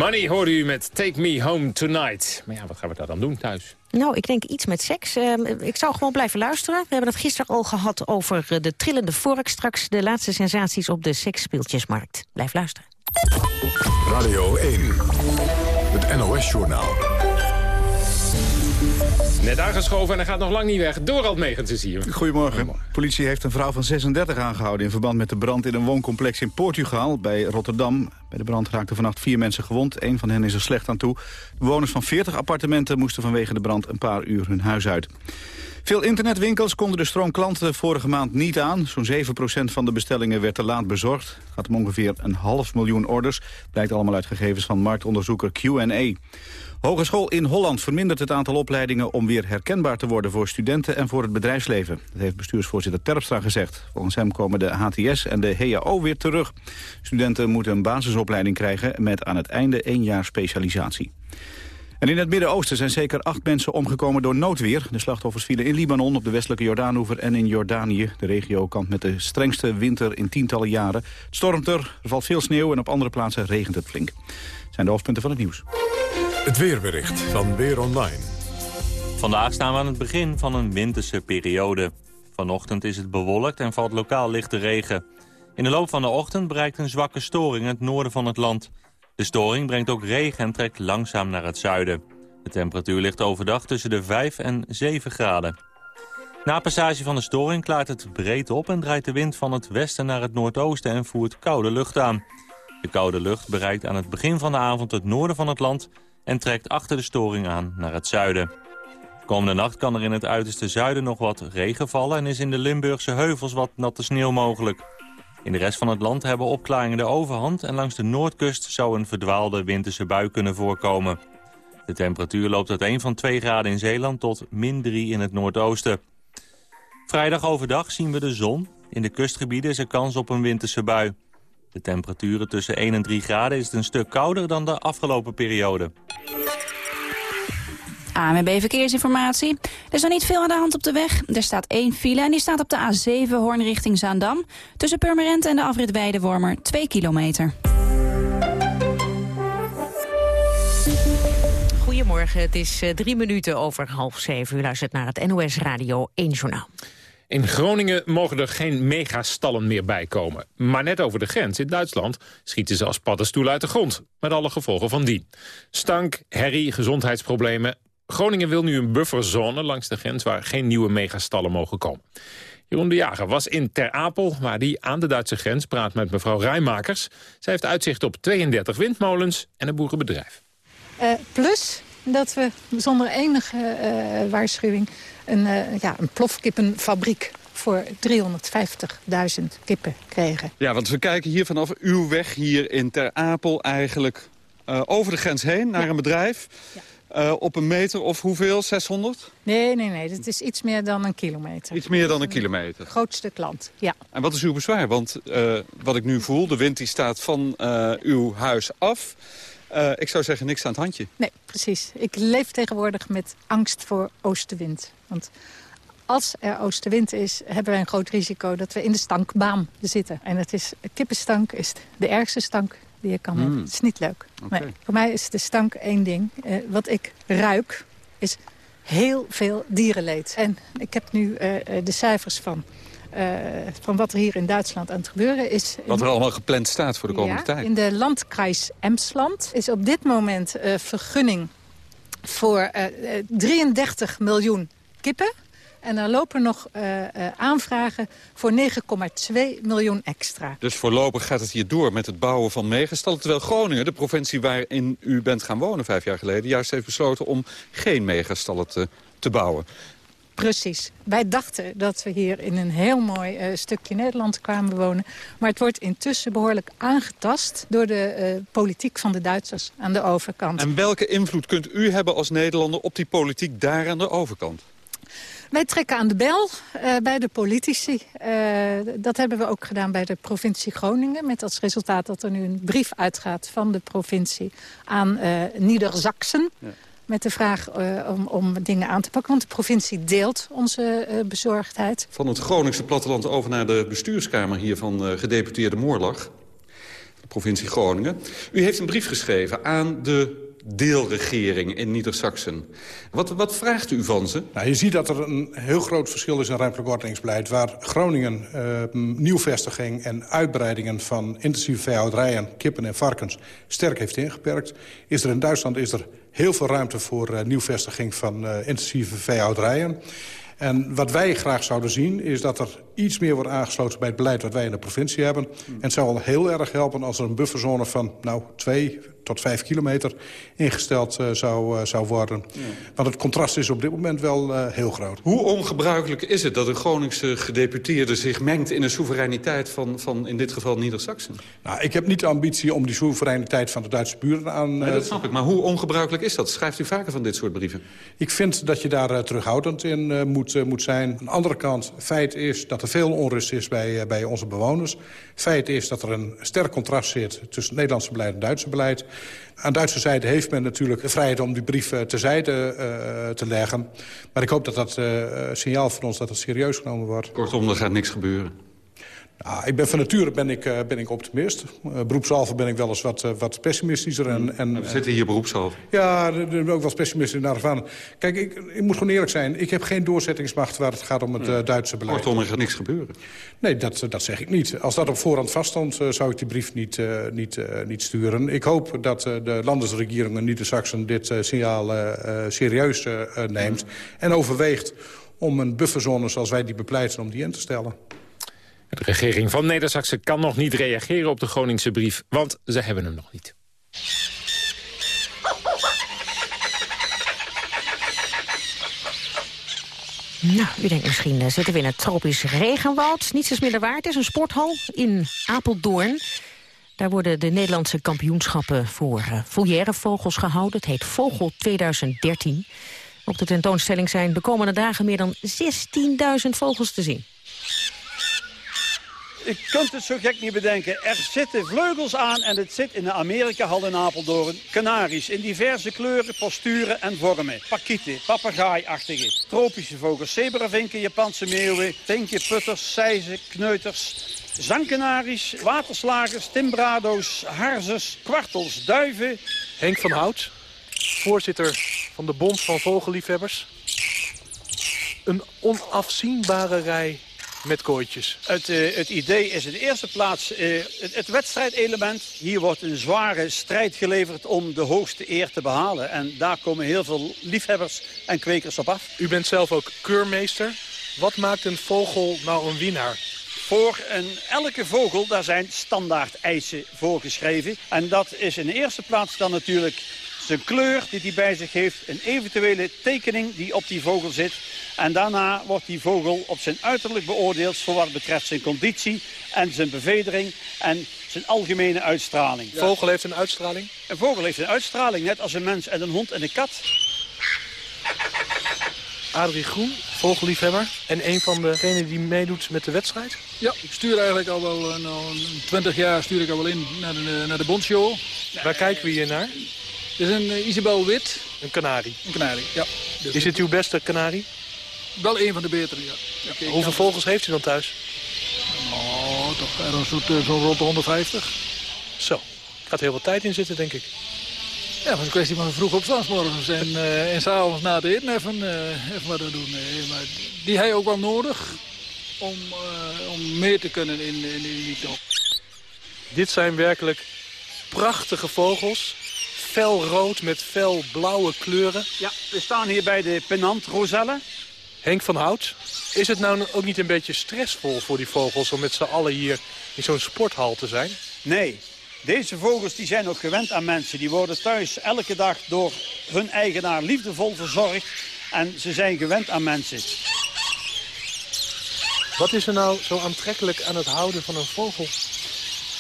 Money hoorde u met Take Me Home Tonight. Maar ja, wat gaan we daar dan doen thuis? Nou, ik denk iets met seks. Uh, ik zou gewoon blijven luisteren. We hebben het gisteren al gehad over uh, de trillende vork. Straks de laatste sensaties op de seksspeeltjesmarkt. Blijf luisteren. Radio 1, het NOS-journaal. Net aangeschoven en hij gaat nog lang niet weg. Dorald Megens is hier. Goedemorgen. Politie heeft een vrouw van 36 aangehouden... in verband met de brand in een wooncomplex in Portugal, bij Rotterdam. Bij de brand raakten vannacht vier mensen gewond. Eén van hen is er slecht aan toe. De bewoners van 40 appartementen moesten vanwege de brand... een paar uur hun huis uit. Veel internetwinkels konden de stroomklanten vorige maand niet aan. Zo'n 7% van de bestellingen werd te laat bezorgd. Het gaat om ongeveer een half miljoen orders. Blijkt allemaal uit gegevens van marktonderzoeker Q&A. Hogeschool in Holland vermindert het aantal opleidingen om weer herkenbaar te worden voor studenten en voor het bedrijfsleven. Dat heeft bestuursvoorzitter Terpstra gezegd. Volgens hem komen de HTS en de HAO weer terug. Studenten moeten een basisopleiding krijgen met aan het einde één jaar specialisatie. En in het Midden-Oosten zijn zeker acht mensen omgekomen door noodweer. De slachtoffers vielen in Libanon, op de westelijke Jordaanoever en in Jordanië. De regio kampt met de strengste winter in tientallen jaren. Het stormt er, er valt veel sneeuw en op andere plaatsen regent het flink. Dat zijn de hoofdpunten van het nieuws. Het weerbericht van Weer Online. Vandaag staan we aan het begin van een winterse periode. Vanochtend is het bewolkt en valt lokaal lichte regen. In de loop van de ochtend bereikt een zwakke storing het noorden van het land. De storing brengt ook regen en trekt langzaam naar het zuiden. De temperatuur ligt overdag tussen de 5 en 7 graden. Na passage van de storing klaart het breed op en draait de wind van het westen naar het noordoosten en voert koude lucht aan. De koude lucht bereikt aan het begin van de avond het noorden van het land en trekt achter de storing aan naar het zuiden. Komende nacht kan er in het uiterste zuiden nog wat regen vallen... en is in de Limburgse heuvels wat natte sneeuw mogelijk. In de rest van het land hebben opklaringen de overhand... en langs de noordkust zou een verdwaalde winterse bui kunnen voorkomen. De temperatuur loopt uiteen van 2 graden in Zeeland tot min 3 in het noordoosten. Vrijdag overdag zien we de zon. In de kustgebieden is er kans op een winterse bui. De temperaturen tussen 1 en 3 graden is het een stuk kouder dan de afgelopen periode. AMB Verkeersinformatie. Er is nog niet veel aan de hand op de weg. Er staat één file en die staat op de A7 Hoorn richting Zaandam. Tussen Purmerend en de afrit Weidewormer 2 kilometer. Goedemorgen, het is uh, drie minuten over half zeven. U luistert naar het NOS Radio 1 Journaal. In Groningen mogen er geen megastallen meer bijkomen. Maar net over de grens in Duitsland schieten ze als paddenstoelen uit de grond. Met alle gevolgen van die. Stank, herrie, gezondheidsproblemen. Groningen wil nu een bufferzone langs de grens... waar geen nieuwe megastallen mogen komen. Jeroen de Jager was in Ter Apel, waar hij aan de Duitse grens praat met mevrouw Rijmakers. Zij heeft uitzicht op 32 windmolens en een boerenbedrijf. Uh, plus dat we zonder enige uh, waarschuwing een, uh, ja, een plofkippenfabriek voor 350.000 kippen kregen. Ja, want we kijken hier vanaf uw weg hier in Ter Apel eigenlijk uh, over de grens heen naar ja. een bedrijf. Ja. Uh, op een meter of hoeveel? 600? Nee, nee, nee. Het is iets meer dan een kilometer. Iets meer dan een kilometer? Grootste klant, ja. En wat is uw bezwaar? Want uh, wat ik nu voel, de wind die staat van uh, uw huis af. ik zou zeggen, niks aan het handje. Nee, precies. Ik leef tegenwoordig met angst voor oostenwind. Want als er oostenwind is, hebben wij een groot risico dat we in de stankbaan zitten. En het is, kippenstank is de ergste stank die je kan mm. hebben. Het is niet leuk. Okay. Nee, voor mij is de stank één ding. Uh, wat ik ruik is heel veel dierenleed. En ik heb nu uh, de cijfers van, uh, van wat er hier in Duitsland aan het gebeuren is. Wat er allemaal gepland staat voor de komende ja, tijd. In de landkreis Emsland is op dit moment vergunning voor 33 miljoen kippen. En er lopen nog uh, uh, aanvragen voor 9,2 miljoen extra. Dus voorlopig gaat het hier door met het bouwen van megastallen. Terwijl Groningen, de provincie waarin u bent gaan wonen vijf jaar geleden... juist heeft besloten om geen megastallen te, te bouwen. Precies. Wij dachten dat we hier in een heel mooi uh, stukje Nederland kwamen wonen. Maar het wordt intussen behoorlijk aangetast door de uh, politiek van de Duitsers aan de overkant. En welke invloed kunt u hebben als Nederlander op die politiek daar aan de overkant? Wij trekken aan de bel uh, bij de politici. Uh, dat hebben we ook gedaan bij de provincie Groningen. Met als resultaat dat er nu een brief uitgaat van de provincie aan uh, Niedersachsen. Ja. Met de vraag om, om, dingen aan te pakken. Want de provincie deelt onze bezorgdheid. Van het Groningse platteland over naar de bestuurskamer hier van gedeputeerde Moorlag. De provincie Groningen. U heeft een brief geschreven aan de deelregering in Niedersachsen. Wat, wat vraagt u van ze? Nou, je ziet dat er een heel groot verschil is in ruimtelijk ordeningsbeleid... waar Groningen uh, nieuwvestiging en uitbreidingen van intensieve veehouderijen... kippen en varkens sterk heeft ingeperkt. Is er in Duitsland is er heel veel ruimte voor uh, nieuwvestiging van uh, intensieve veehouderijen. En wat wij graag zouden zien is dat er iets meer wordt aangesloten bij het beleid wat wij in de provincie hebben. En het zou al heel erg helpen als er een bufferzone van nou, twee tot vijf kilometer ingesteld uh, zou, uh, zou worden. Ja. Want het contrast is op dit moment wel uh, heel groot. Hoe ongebruikelijk is het dat een Groningse gedeputeerde zich mengt in de soevereiniteit van, van in dit geval Niedersachsen? Nou, ik heb niet de ambitie om die soevereiniteit van de Duitse buren aan... Nee, dat snap ik, maar hoe ongebruikelijk is dat? Schrijft u vaker van dit soort brieven? Ik vind dat je daar terughoudend in moet, moet zijn. Aan de andere kant, feit is dat er veel onrust is bij, bij onze bewoners. Feit is dat er een sterk contrast zit tussen het Nederlandse beleid en het Duitse beleid. Aan Duitse zijde heeft men natuurlijk de vrijheid om die brief terzijde uh, te leggen. Maar ik hoop dat dat uh, signaal van ons dat het serieus genomen wordt. Kortom, er gaat niks gebeuren. Nou, ik ben van nature ben ik, uh, ben ik optimist. Uh, beroepshalve ben ik wel eens wat, uh, wat pessimistischer. En, en, We zitten hier beroepshalve. Ja, ben ook wat pessimistisch naar van. Kijk, ik, ik, moet gewoon eerlijk zijn. Ik heb geen doorzettingsmacht waar het gaat om het ja. Duitse beleid. Kortom, er gaat niks gebeuren. Nee, dat, dat zeg ik niet. Als dat op voorhand vaststond, zou ik die brief niet, niet, niet sturen. Ik hoop dat de landesregering in Niedersachsen dit signaal serieus neemt. En overweegt om een bufferzone zoals wij die bepleiten, om die in te stellen. De regering van neder kan nog niet reageren op de Groningse brief, want ze hebben hem nog niet. Nou, u denkt misschien uh, zitten we in het tropisch regenwoud. Niets is minder waard. Het is een sporthal in Apeldoorn. Daar worden de Nederlandse kampioenschappen voor uh, vogels gehouden. Het heet Vogel 2013. Op de tentoonstelling zijn de komende dagen meer dan 16.000 vogels te zien. Je kunt het zo gek niet bedenken. Er zitten vleugels aan en het zit in de Amerika-hal Apeldoorn. Kanaries in diverse kleuren, posturen en vormen. Pakieten, papegaaiachtige, tropische vogels, zebravinken, Japanse meeuwen, vinkje, putters, seizen, kneuters, zangkanaries, waterslagers, timbrado's, harzers, kwartels, duiven. Henk van Hout, voorzitter van de Bond van Vogelliefhebbers. Een onafzienbare rij met kooitjes. Het, uh, het, idee is in de eerste plaats uh, het, het wedstrijdelement. Hier wordt een zware strijd geleverd om de hoogste eer te behalen. En daar komen heel veel liefhebbers en kwekers op af. U bent zelf ook keurmeester. Wat maakt een vogel nou een winnaar? Voor een, elke vogel, daar zijn standaard eisen voorgeschreven. En dat is in de eerste plaats dan natuurlijk zijn kleur die hij bij zich heeft. Een eventuele tekening die op die vogel zit. En daarna wordt die vogel op zijn uiterlijk beoordeeld voor wat betreft zijn conditie en zijn bevedering en zijn algemene uitstraling. Een vogel heeft een uitstraling? Een vogel heeft een uitstraling, net als een mens en een hond en een kat. Adrie Groen, vogelliefhebber. En een van degenen die meedoet met de wedstrijd? Ja, ik stuur eigenlijk al wel uh, 20 jaar stuur ik al wel in naar de, naar de bondshow. Waar kijken we hier naar? Dit is een uh, Isabel Wit. Een kanarie? Een kanarie, ja. Dus is dit uw beste kanarie? Wel een van de betere, ja. Hoeveel vogels heeft u dan thuis? Oh, toch ergens zo'n zo rond de 150. Zo, gaat heel veel tijd in zitten, denk ik. Ja, het is een kwestie van vroeg opstaan morgens en, uh, en s'avonds na het eten even, uh, even wat doen. Nee, maar die heb je ook wel nodig om, uh, om mee te kunnen in, in, in die top. Dit zijn werkelijk prachtige vogels. Felrood met felblauwe kleuren. Ja, we staan hier bij de Penant Roselle. Henk van Hout, is het nou ook niet een beetje stressvol voor die vogels... om met z'n allen hier in zo'n sporthal te zijn? Nee, deze vogels die zijn ook gewend aan mensen. Die worden thuis elke dag door hun eigenaar liefdevol verzorgd. En ze zijn gewend aan mensen. Wat is er nou zo aantrekkelijk aan het houden van een vogel?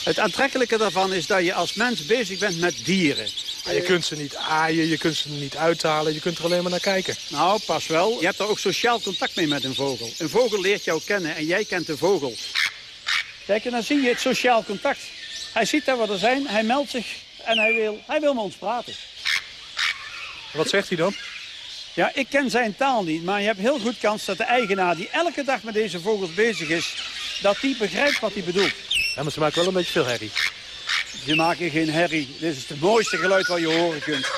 Het aantrekkelijke daarvan is dat je als mens bezig bent met dieren. Ja, je kunt ze niet aaien, je kunt ze niet uithalen, je kunt er alleen maar naar kijken. Nou, pas wel. Je hebt er ook sociaal contact mee met een vogel. Een vogel leert jou kennen en jij kent de vogel. Kijk, en dan zie je het sociaal contact. Hij ziet dat we er zijn, hij meldt zich en hij wil, hij wil met ons praten. Wat zegt hij dan? Ja, ik ken zijn taal niet, maar je hebt heel goed kans dat de eigenaar die elke dag met deze vogels bezig is, dat die begrijpt wat hij bedoelt. Ja, maar ze maken wel een beetje veel herrie. Ze maken geen herrie. Dit is het mooiste geluid wat je horen kunt.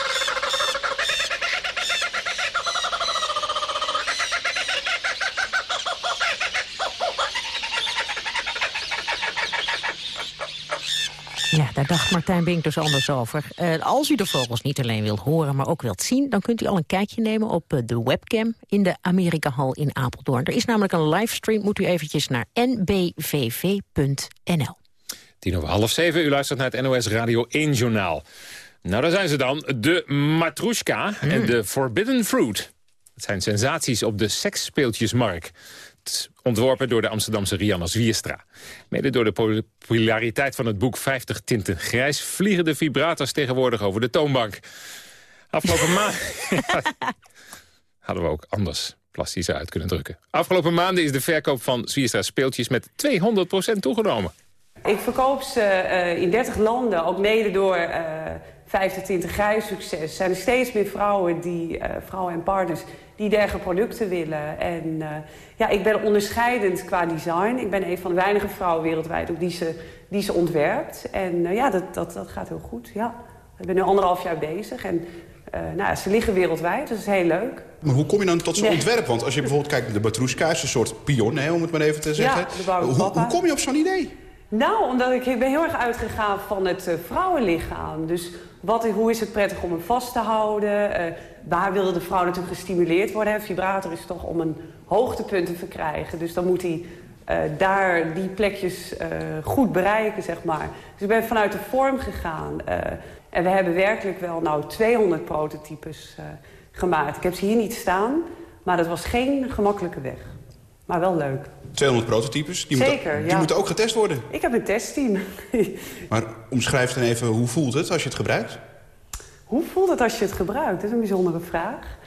Ja, daar dacht Martijn Bink dus anders over. Uh, als u de vogels niet alleen wilt horen, maar ook wilt zien... dan kunt u al een kijkje nemen op uh, de webcam in de Amerika-hal in Apeldoorn. Er is namelijk een livestream, moet u eventjes naar nbvv.nl. Tien over half zeven, u luistert naar het NOS Radio 1 Journaal. Nou, daar zijn ze dan, de Matrushka en de Forbidden Fruit. Het zijn sensaties op de seksspeeltjesmarkt ontworpen door de Amsterdamse Rianne Zwierstra. Mede door de populariteit van het boek 50 tinten grijs... vliegen de vibrators tegenwoordig over de toonbank. Afgelopen maand... hadden we ook anders plastischer uit kunnen drukken. Afgelopen maanden is de verkoop van Zwierstra speeltjes met 200% toegenomen. Ik verkoop ze uh, in 30 landen, ook mede door... Uh, 50 tinten grijs succes. zijn er steeds meer vrouwen, die, uh, vrouwen en partners die dergelijke producten willen. En ja, ik ben onderscheidend qua design. Ik ben een van de weinige vrouwen wereldwijd ook die ze, die ze ontwerpt. En ja, dat, dat, dat gaat heel goed, ja. Ik ben nu anderhalf jaar bezig en uh, nou, ze liggen wereldwijd, dus dat is heel leuk. Maar hoe kom je dan tot zo'n nee. ontwerp? Want als je bijvoorbeeld kijkt naar de Batrushka, is een soort pion, hè, om het maar even te zeggen. Ja, hoe, hoe kom je op zo'n idee? Nou, omdat ik, ben heel erg uitgegaan van het uh, vrouwenlichaam. Dus wat, hoe is het prettig om hem vast te houden? Uh, waar wil de vrouw natuurlijk gestimuleerd worden? Een vibrator is toch om een hoogtepunt te verkrijgen. Dus dan moet hij uh, daar die plekjes goed bereiken, zeg maar. Dus ik ben vanuit de vorm gegaan. en we hebben werkelijk wel nou 200 prototypes gemaakt. Ik heb ze hier niet staan, maar dat was geen gemakkelijke weg. Maar wel leuk. 200 prototypes, die, Zeker, moet, die ja. moeten ook getest worden. Ik heb een testteam. maar omschrijf dan even, hoe voelt het als je het gebruikt? Hoe voelt het als je het gebruikt? Dat is een bijzondere vraag.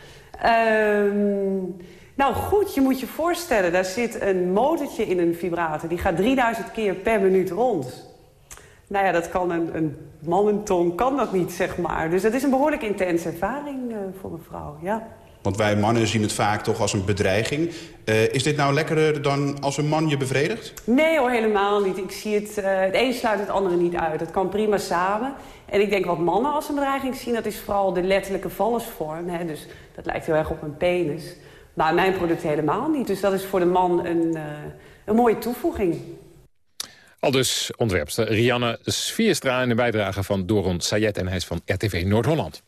Um, nou goed, je moet je voorstellen, daar zit een motortje in een vibrator. Die gaat 3000 keer per minuut rond. Nou ja, dat kan een, een mannentong, kan dat niet, zeg maar. Dus dat is een behoorlijk intense ervaring uh, voor een vrouw, ja. Want wij mannen zien het vaak toch als een bedreiging. Uh, is dit nou lekkerder dan als een man je bevredigt? Nee hoor, helemaal niet. Ik zie het, uh, het een sluit het andere niet uit. Het kan prima samen. En ik denk wat mannen als een bedreiging zien... dat is vooral de letterlijke vallesvorm. Hè? Dus dat lijkt heel erg op een penis. Maar mijn product helemaal niet. Dus dat is voor de man een, uh, een mooie toevoeging. Al dus ontwerpster Rianne Svierstra in de bijdrage van Doron Sayed... en hij is van RTV Noord-Holland.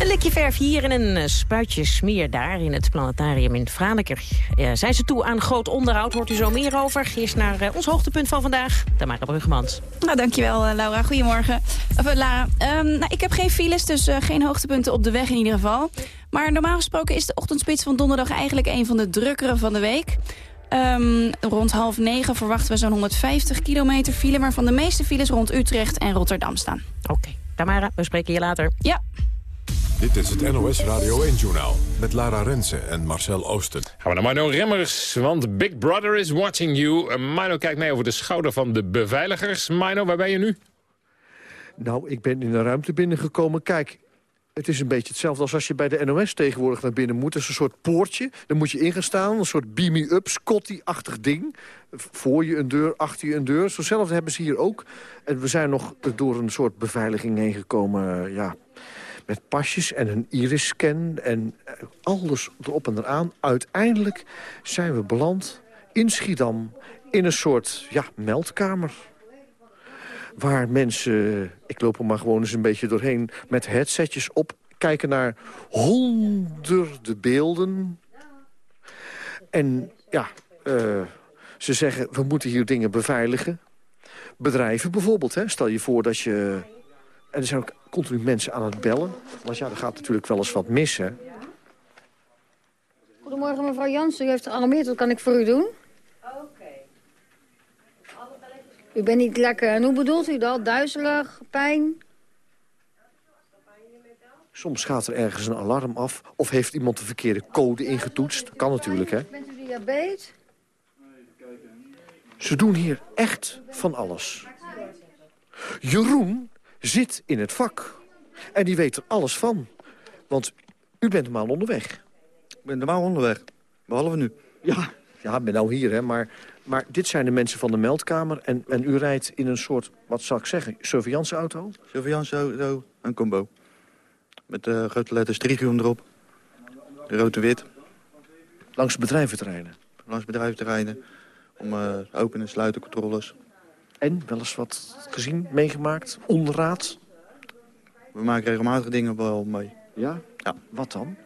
Een likje verf hier en een spuitje smeer daar in het planetarium in Franeker. Uh, zijn ze toe aan groot onderhoud, hoort u zo meer over. Eerst naar uh, ons hoogtepunt van vandaag, Tamara Bruggemans. Nou, dankjewel uh, Laura. Goedemorgen. Of, Lara, um, nou, ik heb geen files, dus geen hoogtepunten op de weg in ieder geval. Maar normaal gesproken is de ochtendspits van donderdag eigenlijk een van de drukkere van de week. Um, rond half negen verwachten we zo'n 150 kilometer file... maar van de meeste files rond Utrecht en Rotterdam staan. Oké, okay. Tamara, we spreken je later. Ja. Dit is het NOS Radio 1-journaal met Lara Rensen en Marcel Oosten. Gaan we naar Mino Remmers, want Big Brother is watching you. Uh, Mino kijkt mee over de schouder van de beveiligers. Mino, waar ben je nu? Nou, ik ben in de ruimte binnengekomen. Kijk, het is een beetje hetzelfde als als je bij de NOS tegenwoordig naar binnen moet. Dat is een soort poortje, daar moet je ingestaan. Een soort beam-me-up, Scotty-achtig ding. Voor je een deur, achter je een deur. Zo'nzelfde hebben ze hier ook. En we zijn nog door een soort beveiliging heen gekomen, uh, ja met pasjes en een iris-scan en alles erop en eraan. Uiteindelijk zijn we beland in Schiedam in een soort ja, meldkamer. Waar mensen, ik loop er maar gewoon eens een beetje doorheen... met headsetjes op, kijken naar honderden beelden. En ja, uh, ze zeggen, we moeten hier dingen beveiligen. Bedrijven bijvoorbeeld, hè. stel je voor dat je... En er zijn ook continu mensen aan het bellen. Want ja, er gaat natuurlijk wel eens wat mis, hè? Goedemorgen, mevrouw Jansen. U heeft gealarmeerd. Wat kan ik voor u doen? Oké. U bent niet lekker. En hoe bedoelt u dat? Duizelig? Pijn? Soms gaat er ergens een alarm af. Of heeft iemand de verkeerde code ingetoetst. Kan natuurlijk, hè? Bent u diabetes? Ze doen hier echt van alles. Jeroen zit in het vak. En die weet er alles van. Want u bent normaal onderweg. Ik ben normaal onderweg. Behalve nu. Ja, Ja, ik ben nou hier, hè, maar, maar dit zijn de mensen van de meldkamer... en, en u rijdt in een soort, wat zou ik zeggen, surveillanceauto? Surveillanceauto, een combo. Met uh, grote letters Trigium erop. Rood-wit. Langs bedrijventerreinen? Langs bedrijventerreinen. Om uh, open- en sluiten controles. En, wel eens wat gezien, meegemaakt, onderraad? We maken regelmatig dingen wel mee. Ja? Ja. Wat dan?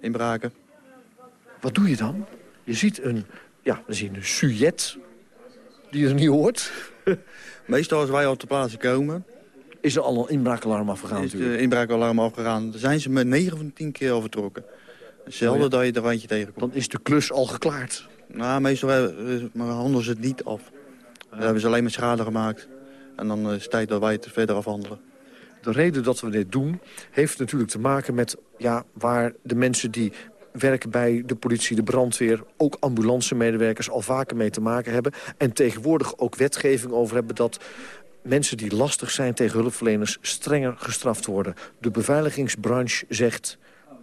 Inbraken. Wat doe je dan? Je ziet een, ja, we zien een sujet die je er niet hoort. Meestal als wij op de plaats komen... Is er al een inbraakalarm afgegaan Is de inbraakalarm afgegaan. Dan zijn ze met 9 van 10 keer al vertrokken. Zelden oh ja. dat je er randje tegenkomt. Dan is de klus al geklaard. Nou, meestal maar handelen ze het niet af. Dan hebben ze alleen maar schade gemaakt. En dan is het tijd dat wij het verder afhandelen. De reden dat we dit doen heeft natuurlijk te maken met ja, waar de mensen die werken bij de politie, de brandweer... ook ambulancemedewerkers al vaker mee te maken hebben... en tegenwoordig ook wetgeving over hebben... dat mensen die lastig zijn tegen hulpverleners strenger gestraft worden. De beveiligingsbranche zegt,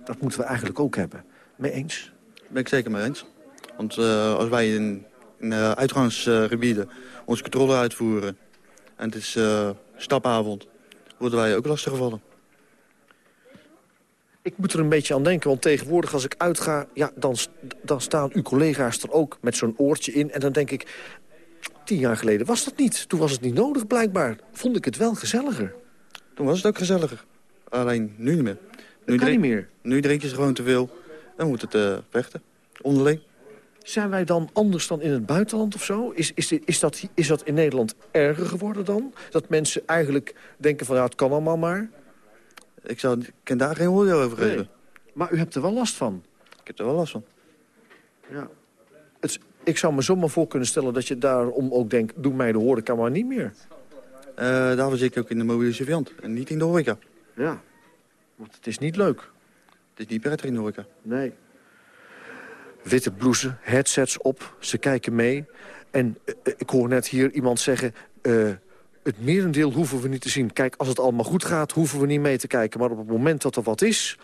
dat moeten we eigenlijk ook hebben. Mee eens? Ben ik zeker mee eens. Want uh, als wij in, uitgangsgebieden onze controle uitvoeren... en het is uh, stapavond, worden wij ook lastig gevallen. Ik moet er een beetje aan denken, want tegenwoordig als ik uitga... Ja, dan, dan staan uw collega's er ook met zo'n oortje in. En dan denk ik, tien jaar geleden was dat niet. Toen was het niet nodig, blijkbaar. Vond ik het wel gezelliger. Toen was het ook gezelliger. Alleen nu niet meer. Nu, drink, niet meer. nu drink je ze gewoon te veel. Dan moet het uh, vechten. Onderling. Zijn wij dan anders dan in het buitenland of zo? Is, is, is, dat, is dat in Nederland erger geworden dan? Dat mensen eigenlijk denken van ja, het kan allemaal maar? Ik, zou, ik kan daar geen oordeel over geven. Nee. Maar u hebt er wel last van? Ik heb er wel last van. Ja. Het, ik zou me zomaar voor kunnen stellen dat je daarom ook denkt... doe mij de horeca maar niet meer. Uh, daarvoor zit ik ook in de mobiele surveillant en niet in de horeca. Ja, want het is niet leuk. Het is niet prettig in de horeca. Nee. Witte blouse, headsets op, ze kijken mee. En uh, ik hoor net hier iemand zeggen... Uh, het merendeel hoeven we niet te zien. Kijk, als het allemaal goed gaat, hoeven we niet mee te kijken. Maar op het moment dat er wat is...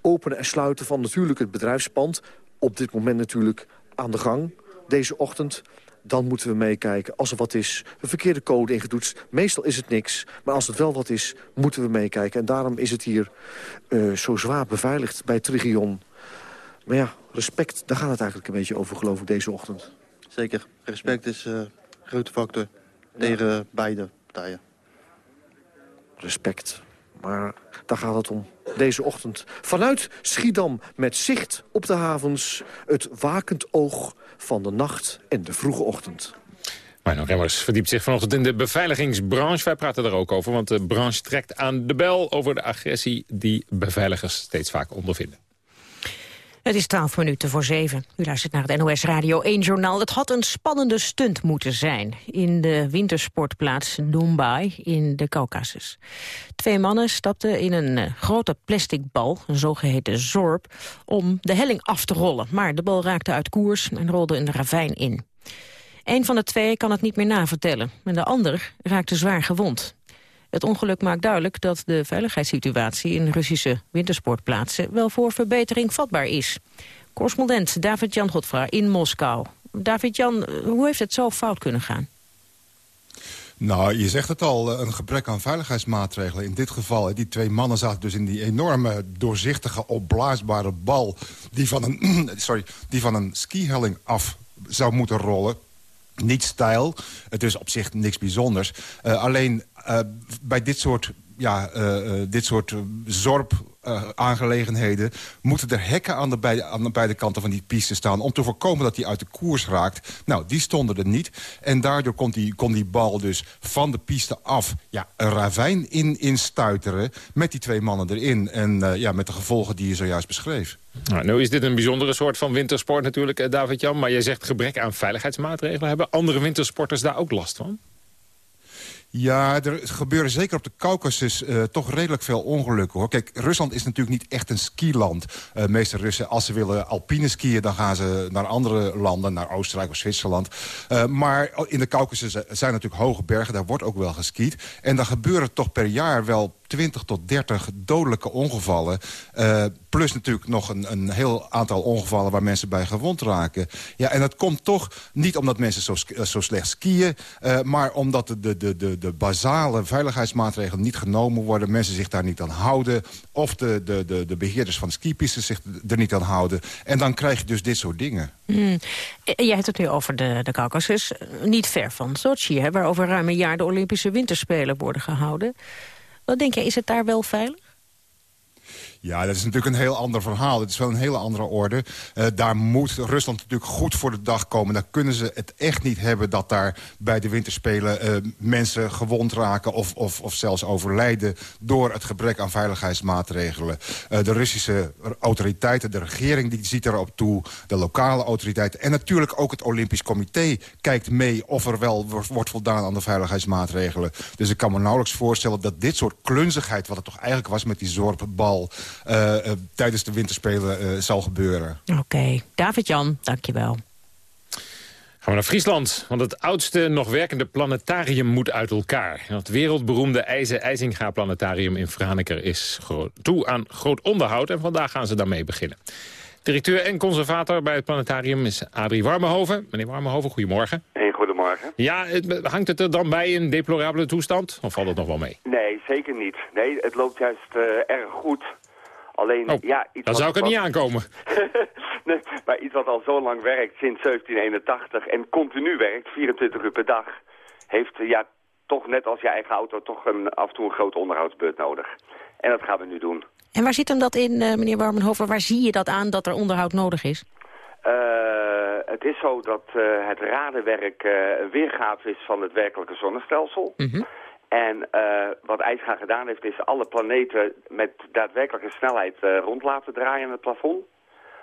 openen en sluiten van natuurlijk het bedrijfspand... op dit moment natuurlijk aan de gang deze ochtend, dan moeten we meekijken. Als er wat is, een verkeerde code ingetoetst. Meestal is het niks, maar als het wel wat is, moeten we meekijken. En daarom is het hier zo zwaar beveiligd bij Trigion. Maar ja, respect, daar gaat het eigenlijk een beetje over, geloof ik, deze ochtend. Zeker, respect is uh, een grote factor tegen beide partijen. Respect, maar daar gaat het om. Deze ochtend vanuit Schiedam met zicht op de havens... het wakend oog van de nacht en de vroege ochtend. Marno Remmers verdiept zich vanochtend in de beveiligingsbranche. Wij praten daar ook over, want de branche trekt aan de bel... over de agressie die beveiligers steeds vaak ondervinden. Het is twaalf minuten voor zeven. U luistert naar het NOS Radio 1 Journaal. Het had een spannende stunt moeten zijn in de wintersportplaats Mumbai in de Caucasus. Twee mannen stapten in een uh, grote plastic bal, een zogeheten zorp, om de helling af te rollen. Maar de bal raakte uit koers en rolde een ravijn in. Een van de twee kan het niet meer navertellen en de ander raakte zwaar gewond. Het ongeluk maakt duidelijk dat de veiligheidssituatie in Russische wintersportplaatsen wel voor verbetering vatbaar is. Correspondent David-Jan Godfra in Moskou. David-Jan, hoe heeft het zo fout kunnen gaan? Nou, je zegt het al, een gebrek aan veiligheidsmaatregelen. In dit geval, die twee mannen zaten dus in die enorme, doorzichtige, opblaasbare bal... die van een, sorry, die van een skihelling af zou moeten rollen niet stijl. Het is op zich niks bijzonders. Uh, alleen bij dit soort, ja, uh, dit soort zorp aangelegenheden... moeten er hekken aan de, beide, aan de beide kanten van die piste staan... om te voorkomen dat die uit de koers raakt. Nou, die stonden er niet. En daardoor kon die, kon die bal dus van de piste af ja, een ravijn in, instuiteren... met die twee mannen erin. En ja, met de gevolgen die je zojuist beschreef. Nou, nu is dit een bijzondere soort van wintersport natuurlijk, David-Jan. Maar jij zegt gebrek aan veiligheidsmaatregelen. Hebben andere wintersporters daar ook last van? Ja, er gebeuren zeker op de Caucasus uh, toch redelijk veel ongelukken. hoor. Kijk, Rusland is natuurlijk niet echt een skiland. Uh, de meeste Russen, als ze willen alpine skiën... dan gaan ze naar andere landen, naar Oostenrijk of Zwitserland. Uh, maar in de Caucasus zijn natuurlijk hoge bergen. Daar wordt ook wel geskiet. En dan gebeuren toch per jaar wel 20 tot 30 dodelijke ongevallen. Uh, plus natuurlijk nog een, een heel aantal ongevallen waar mensen bij gewond raken. Ja, en dat komt toch niet omdat mensen zo, zo slecht skiën... Uh, maar omdat de, de, de, de basale veiligheidsmaatregelen niet genomen worden... mensen zich daar niet aan houden... of de, de, de, de beheerders van skipistes zich er niet aan houden. En dan krijg je dus dit soort dingen. Mm. Jij hebt het nu over de, de Caucasus. Niet ver van Sochi, hè, waar over ruim een jaar de Olympische Winterspelen worden gehouden. Wat denk je, is het daar wel veilig? Ja, dat is natuurlijk een heel ander verhaal. Het is wel een hele andere orde. Uh, daar moet Rusland natuurlijk goed voor de dag komen. Daar kunnen ze het echt niet hebben dat daar bij de winterspelen... Uh, mensen gewond raken of, of, of zelfs overlijden... door het gebrek aan veiligheidsmaatregelen. Uh, de Russische autoriteiten, de regering die ziet erop toe... de lokale autoriteiten en natuurlijk ook het Olympisch Comité... kijkt mee of er wel wordt voldaan aan de veiligheidsmaatregelen. Dus ik kan me nauwelijks voorstellen dat dit soort klunzigheid... wat het toch eigenlijk was met die zorpbal tijdens de winterspelen uh, zal gebeuren. Oké, okay. David-Jan, dankjewel. Gaan we naar Friesland, want het oudste nog werkende planetarium moet uit elkaar. Het wereldberoemde IJzer IJzinga Planetarium in Franeker is toe aan groot onderhoud... en vandaag gaan ze daarmee beginnen. Directeur en conservator bij het planetarium is Adrie Warmehoven. Meneer Warmehoven, goedemorgen. Hey, goedemorgen. Ja, het, hangt het er dan bij in deplorabele toestand? Of valt het nog wel mee? Nee, zeker niet. Nee, het loopt juist uh, erg goed. Alleen, oh, ja... Iets dan zou ik er niet aankomen. nee, maar iets wat al zo lang werkt, sinds 1781, en continu werkt, 24 uur per dag, heeft ja, toch net als je eigen auto toch een, af en toe een groot onderhoudsbeurt nodig. En dat gaan we nu doen. En waar zit hem dat in, uh, meneer Warmenhofer? Waar zie je dat aan dat er onderhoud nodig is? Uh, het is zo dat uh, het radenwerk een weergave is van het werkelijke zonnestelsel. Mm -hmm. En uh, wat IJsga gedaan heeft, is alle planeten met daadwerkelijke snelheid uh, rond laten draaien in het plafond.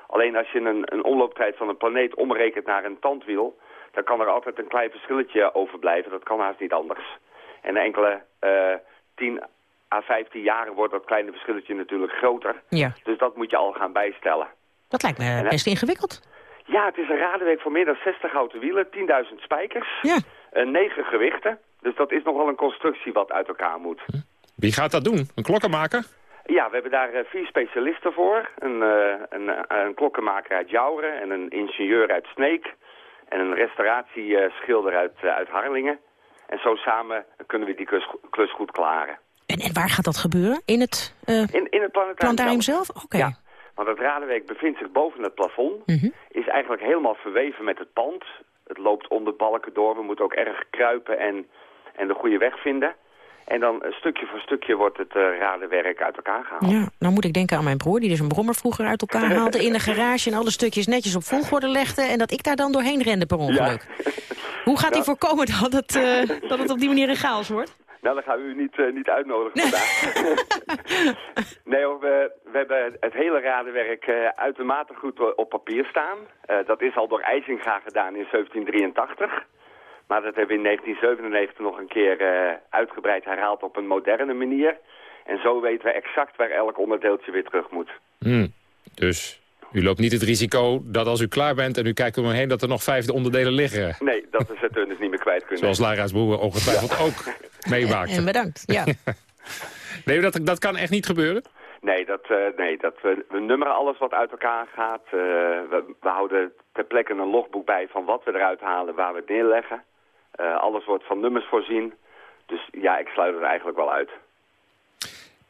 Alleen als je een, een omlooptijd van een planeet omrekent naar een tandwiel, dan kan er altijd een klein verschilletje overblijven. Dat kan haast niet anders. En enkele uh, 10 à 15 jaren wordt dat kleine verschilletje natuurlijk groter. Ja. Dus dat moet je al gaan bijstellen. Dat lijkt me en, best ingewikkeld. Ja, het is een radenwerk van meer dan 60 houten wielen, 10.000 spijkers, ja. 9 gewichten. Dus dat is nogal een constructie wat uit elkaar moet. Wie gaat dat doen? Een klokkenmaker? Ja, we hebben daar uh, vier specialisten voor. Een, uh, een, uh, een, klokkenmaker uit Jouren en een ingenieur uit Sneek. En een restauratieschilder uit, uit Harlingen. En zo samen kunnen we die klus, klus goed klaren. En, en, waar gaat dat gebeuren? In het, in, in het planetarium, planetarium zelf? Oké. Okay. Ja, want het radenwerk bevindt zich boven het plafond. Mm -hmm. Is eigenlijk helemaal verweven met het pand. Het loopt onder balken door. We moeten ook erg kruipen en en de goede weg vinden. En dan stukje voor stukje wordt het uh, radenwerk uit elkaar gehaald. Ja, nou moet ik denken aan mijn broer, die dus een brommer vroeger uit elkaar haalde in een garage en alle stukjes netjes op volgorde legde en dat ik daar dan doorheen rende per ongeluk. Ja. Hoe gaat hij ja. voorkomen dat het, uh, dat het op die manier een chaos wordt? Nou, dan gaan we u niet, uh, niet uitnodigen vandaag. nee hoor, we, we hebben het hele radenwerk uh, uitermate goed op papier staan. Dat is al door IJzinga gedaan in 1783. Maar dat hebben we in 1997 nog een keer uh, uitgebreid herhaald op een moderne manier. En zo weten we exact waar elk onderdeeltje weer terug moet. Hmm. Dus u loopt niet het risico dat als u klaar bent en u kijkt om me heen... dat er nog vijf onderdelen liggen? Nee, dat is het dus niet meer kwijt kunnen. Zoals Lara's broer ongetwijfeld ja. ook meemaakte. En bedankt, ja. nee, dat, dat kan echt niet gebeuren? Nee, dat, uh, nee dat, we, we nummeren alles wat uit elkaar gaat. Uh, we, we houden ter plekke een logboek bij van wat we eruit halen, waar we het neerleggen. Uh, alles wordt van nummers voorzien. Dus ja, ik sluit het eigenlijk wel uit.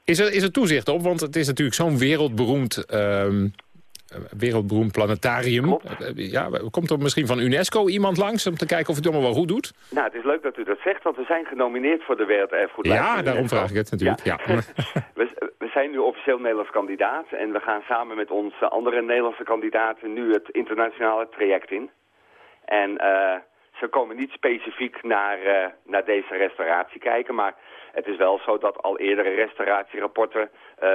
Is er, is er toezicht op? Want het is natuurlijk zo'n wereldberoemd, uh, wereldberoemd planetarium. Klopt. Ja, komt er misschien van UNESCO iemand langs om te kijken of het allemaal wel goed doet? Nou, het is leuk dat u dat zegt, want we zijn genomineerd voor de Werelderfgoedlijst. Ja, daarom vraag ik het natuurlijk. Ja. ja. we, we zijn nu officieel Nederlands kandidaat en we gaan samen met onze andere Nederlandse kandidaten nu het internationale traject in. En... Uh, ze komen niet specifiek naar, uh, naar deze restauratie kijken, maar het is wel zo dat al eerdere restauratierapporten uh,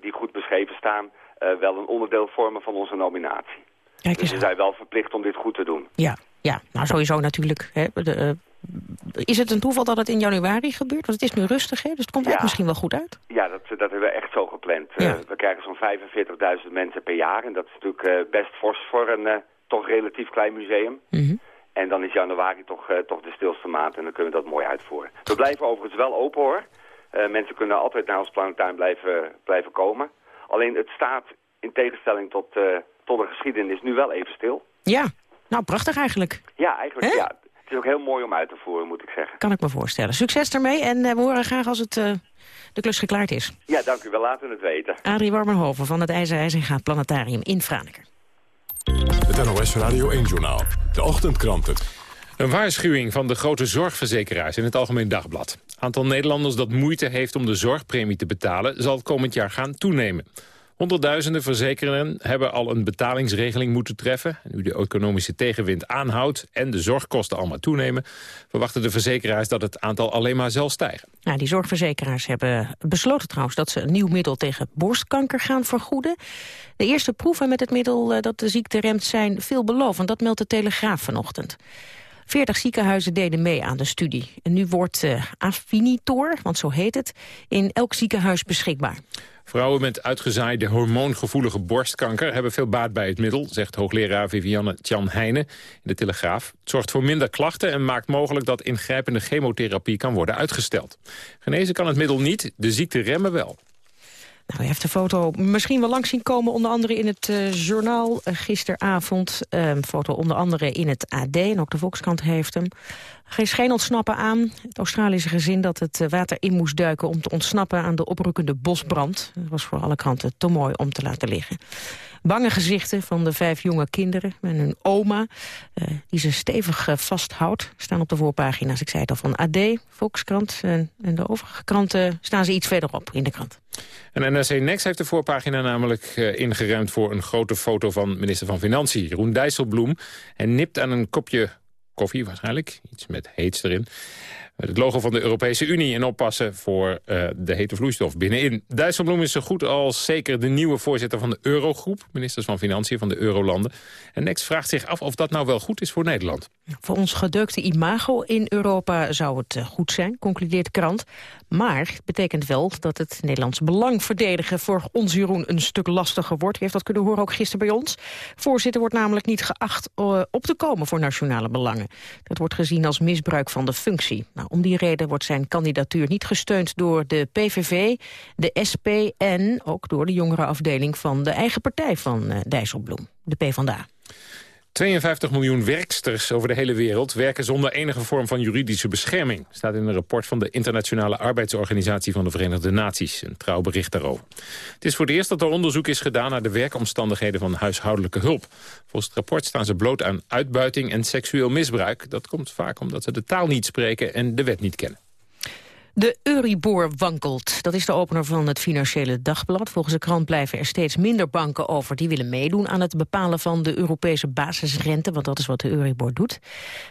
die goed beschreven staan, uh, wel een onderdeel vormen van onze nominatie. Kijk dus we zijn wel verplicht om dit goed te doen. Ja, ja nou sowieso natuurlijk. Hè, de, is het een toeval dat het in januari gebeurt? Want het is nu rustig, hè? dus het komt ja. misschien wel goed uit. Ja, dat, dat hebben we echt zo gepland. Ja. we krijgen zo'n 45.000 mensen per jaar en dat is natuurlijk best fors voor een toch relatief klein museum. Mm -hmm. En dan is januari toch, uh, toch de stilste maand en dan kunnen we dat mooi uitvoeren. We blijven overigens wel open hoor. Eh, mensen kunnen altijd naar ons planetarium blijven, blijven komen. Alleen het staat in tegenstelling tot, uh, tot de geschiedenis nu wel even stil. Ja, nou prachtig eigenlijk. Ja, eigenlijk ja. Het is ook heel mooi om uit te voeren, moet ik zeggen. Kan ik me voorstellen. Succes ermee en uh, we horen graag als het, uh, de klus geklaard is. Ja, dank u wel. Laten we het weten. Adrie Warmerhoven van het IJzer IJzingaat Planetarium in Franeker. Het NOS Radio 1-journaal. De ochtendkranten. Een waarschuwing van de grote zorgverzekeraars in het Algemeen Dagblad. Aantal Nederlanders dat moeite heeft om de zorgpremie te betalen... zal komend jaar gaan toenemen. Honderdduizenden verzekerden hebben al een betalingsregeling moeten treffen. Nu de economische tegenwind aanhoudt en de zorgkosten allemaal toenemen... verwachten de verzekeraars dat het aantal alleen maar zal stijgen. Die zorgverzekeraars hebben besloten trouwens dat ze een nieuw middel tegen borstkanker gaan vergoeden. De eerste proeven met het middel dat de ziekte remt zijn veelbelovend. Dat meldt de Telegraaf vanochtend. 40 ziekenhuizen deden mee aan de studie. En nu wordt uh, Afinitor, want zo heet het, in elk ziekenhuis beschikbaar. Vrouwen met uitgezaaide hormoongevoelige borstkanker hebben veel baat bij het middel, zegt hoogleraar Vivianne Tjan Heijnen in de Telegraaf. Het zorgt voor minder klachten en maakt mogelijk dat ingrijpende chemotherapie kan worden uitgesteld. Genezen kan het middel niet, de ziekte remmen wel. Nou, u heeft de foto misschien wel langs zien komen, onder andere in het uh, journaal uh, gisteravond. Uh, foto onder andere in het AD en ook de Volkskrant heeft hem. Er is geen ontsnappen aan. Het Australische gezin dat het water in moest duiken om te ontsnappen aan de oprukkende bosbrand. Dat was voor alle kranten te mooi om te laten liggen. Bange gezichten van de vijf jonge kinderen en hun oma... Uh, die ze stevig uh, vasthoudt, staan op de voorpagina's. Ik zei het al van AD, Volkskrant en, en de overige kranten... staan ze iets verderop in de krant. En NRC Next heeft de voorpagina namelijk ingeruimd... voor een grote foto van minister van Financiën, Jeroen Dijsselbloem. En nipt aan een kopje koffie waarschijnlijk, iets met heets erin. Het logo van de Europese Unie en oppassen voor uh, de hete vloeistof binnenin. Dijsselbloem is zo goed als zeker de nieuwe voorzitter van de Eurogroep. Ministers van Financiën van de Eurolanden. En Next vraagt zich af of dat nou wel goed is voor Nederland. Voor ons gedeukte imago in Europa zou het uh, goed zijn, concludeert de krant. Maar het betekent wel dat het Nederlands belang verdedigen... voor ons Jeroen een stuk lastiger wordt. U heeft dat kunnen horen ook gisteren bij ons. Voorzitter wordt namelijk niet geacht uh, op te komen voor nationale belangen. Dat wordt gezien als misbruik van de functie. Nou, om die reden wordt zijn kandidatuur niet gesteund door de PVV, de SP... en ook door de jongere afdeling van de eigen partij van uh, Dijsselbloem, de PvdA. 52 miljoen werksters over de hele wereld werken zonder enige vorm van juridische bescherming. Staat in een rapport van de Internationale Arbeidsorganisatie van de Verenigde Naties. Een trouw bericht daarover. Het is voor het eerst dat er onderzoek is gedaan naar de werkomstandigheden van huishoudelijke hulp. Volgens het rapport staan ze bloot aan uitbuiting en seksueel misbruik. Dat komt vaak omdat ze de taal niet spreken en de wet niet kennen. De Euribor wankelt. Dat is de opener van het Financiële Dagblad. Volgens de krant blijven er steeds minder banken over... die willen meedoen aan het bepalen van de Europese basisrente... want dat is wat de Euribor doet.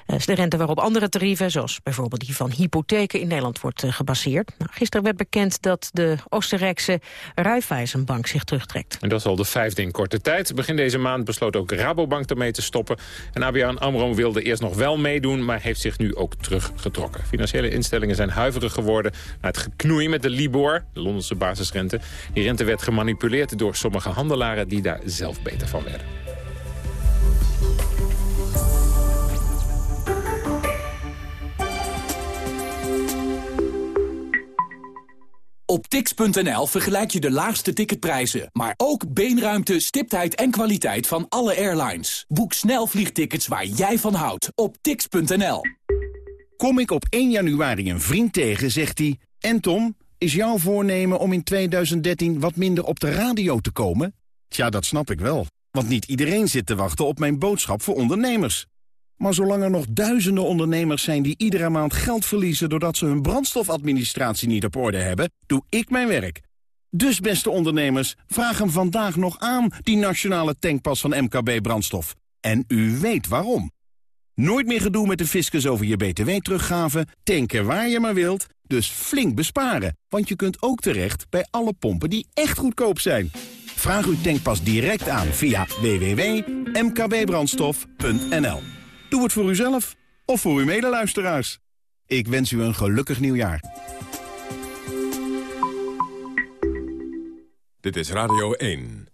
Dat is de rente waarop andere tarieven... zoals bijvoorbeeld die van hypotheken in Nederland wordt uh, gebaseerd. Nou, gisteren werd bekend dat de Oostenrijkse Raiffeisenbank zich terugtrekt. En dat is al de vijfde in korte tijd. Begin deze maand besloot ook Rabobank ermee te stoppen. En ABN AMRO wilde eerst nog wel meedoen... maar heeft zich nu ook teruggetrokken. Financiële instellingen zijn huiverig geworden geworden na het geknoei met de Libor, de Londense basisrente. Die rente werd gemanipuleerd door sommige handelaren die daar zelf beter van werden. Op tix.nl vergelijk je de laagste ticketprijzen, maar ook beenruimte, stiptheid en kwaliteit van alle airlines. Boek snel vliegtickets waar jij van houdt op tix.nl. Kom ik op 1 januari een vriend tegen, zegt hij... En Tom, is jouw voornemen om in 2013 wat minder op de radio te komen? Tja, dat snap ik wel. Want niet iedereen zit te wachten op mijn boodschap voor ondernemers. Maar zolang er nog duizenden ondernemers zijn die iedere maand geld verliezen... doordat ze hun brandstofadministratie niet op orde hebben, doe ik mijn werk. Dus beste ondernemers, vraag hem vandaag nog aan, die nationale tankpas van MKB Brandstof. En u weet waarom. Nooit meer gedoe met de fiscus over je btw-teruggave, tanken waar je maar wilt, dus flink besparen. Want je kunt ook terecht bij alle pompen die echt goedkoop zijn. Vraag uw tankpas direct aan via www.mkbbrandstof.nl. Doe het voor uzelf of voor uw medeluisteraars. Ik wens u een gelukkig nieuwjaar. Dit is Radio 1.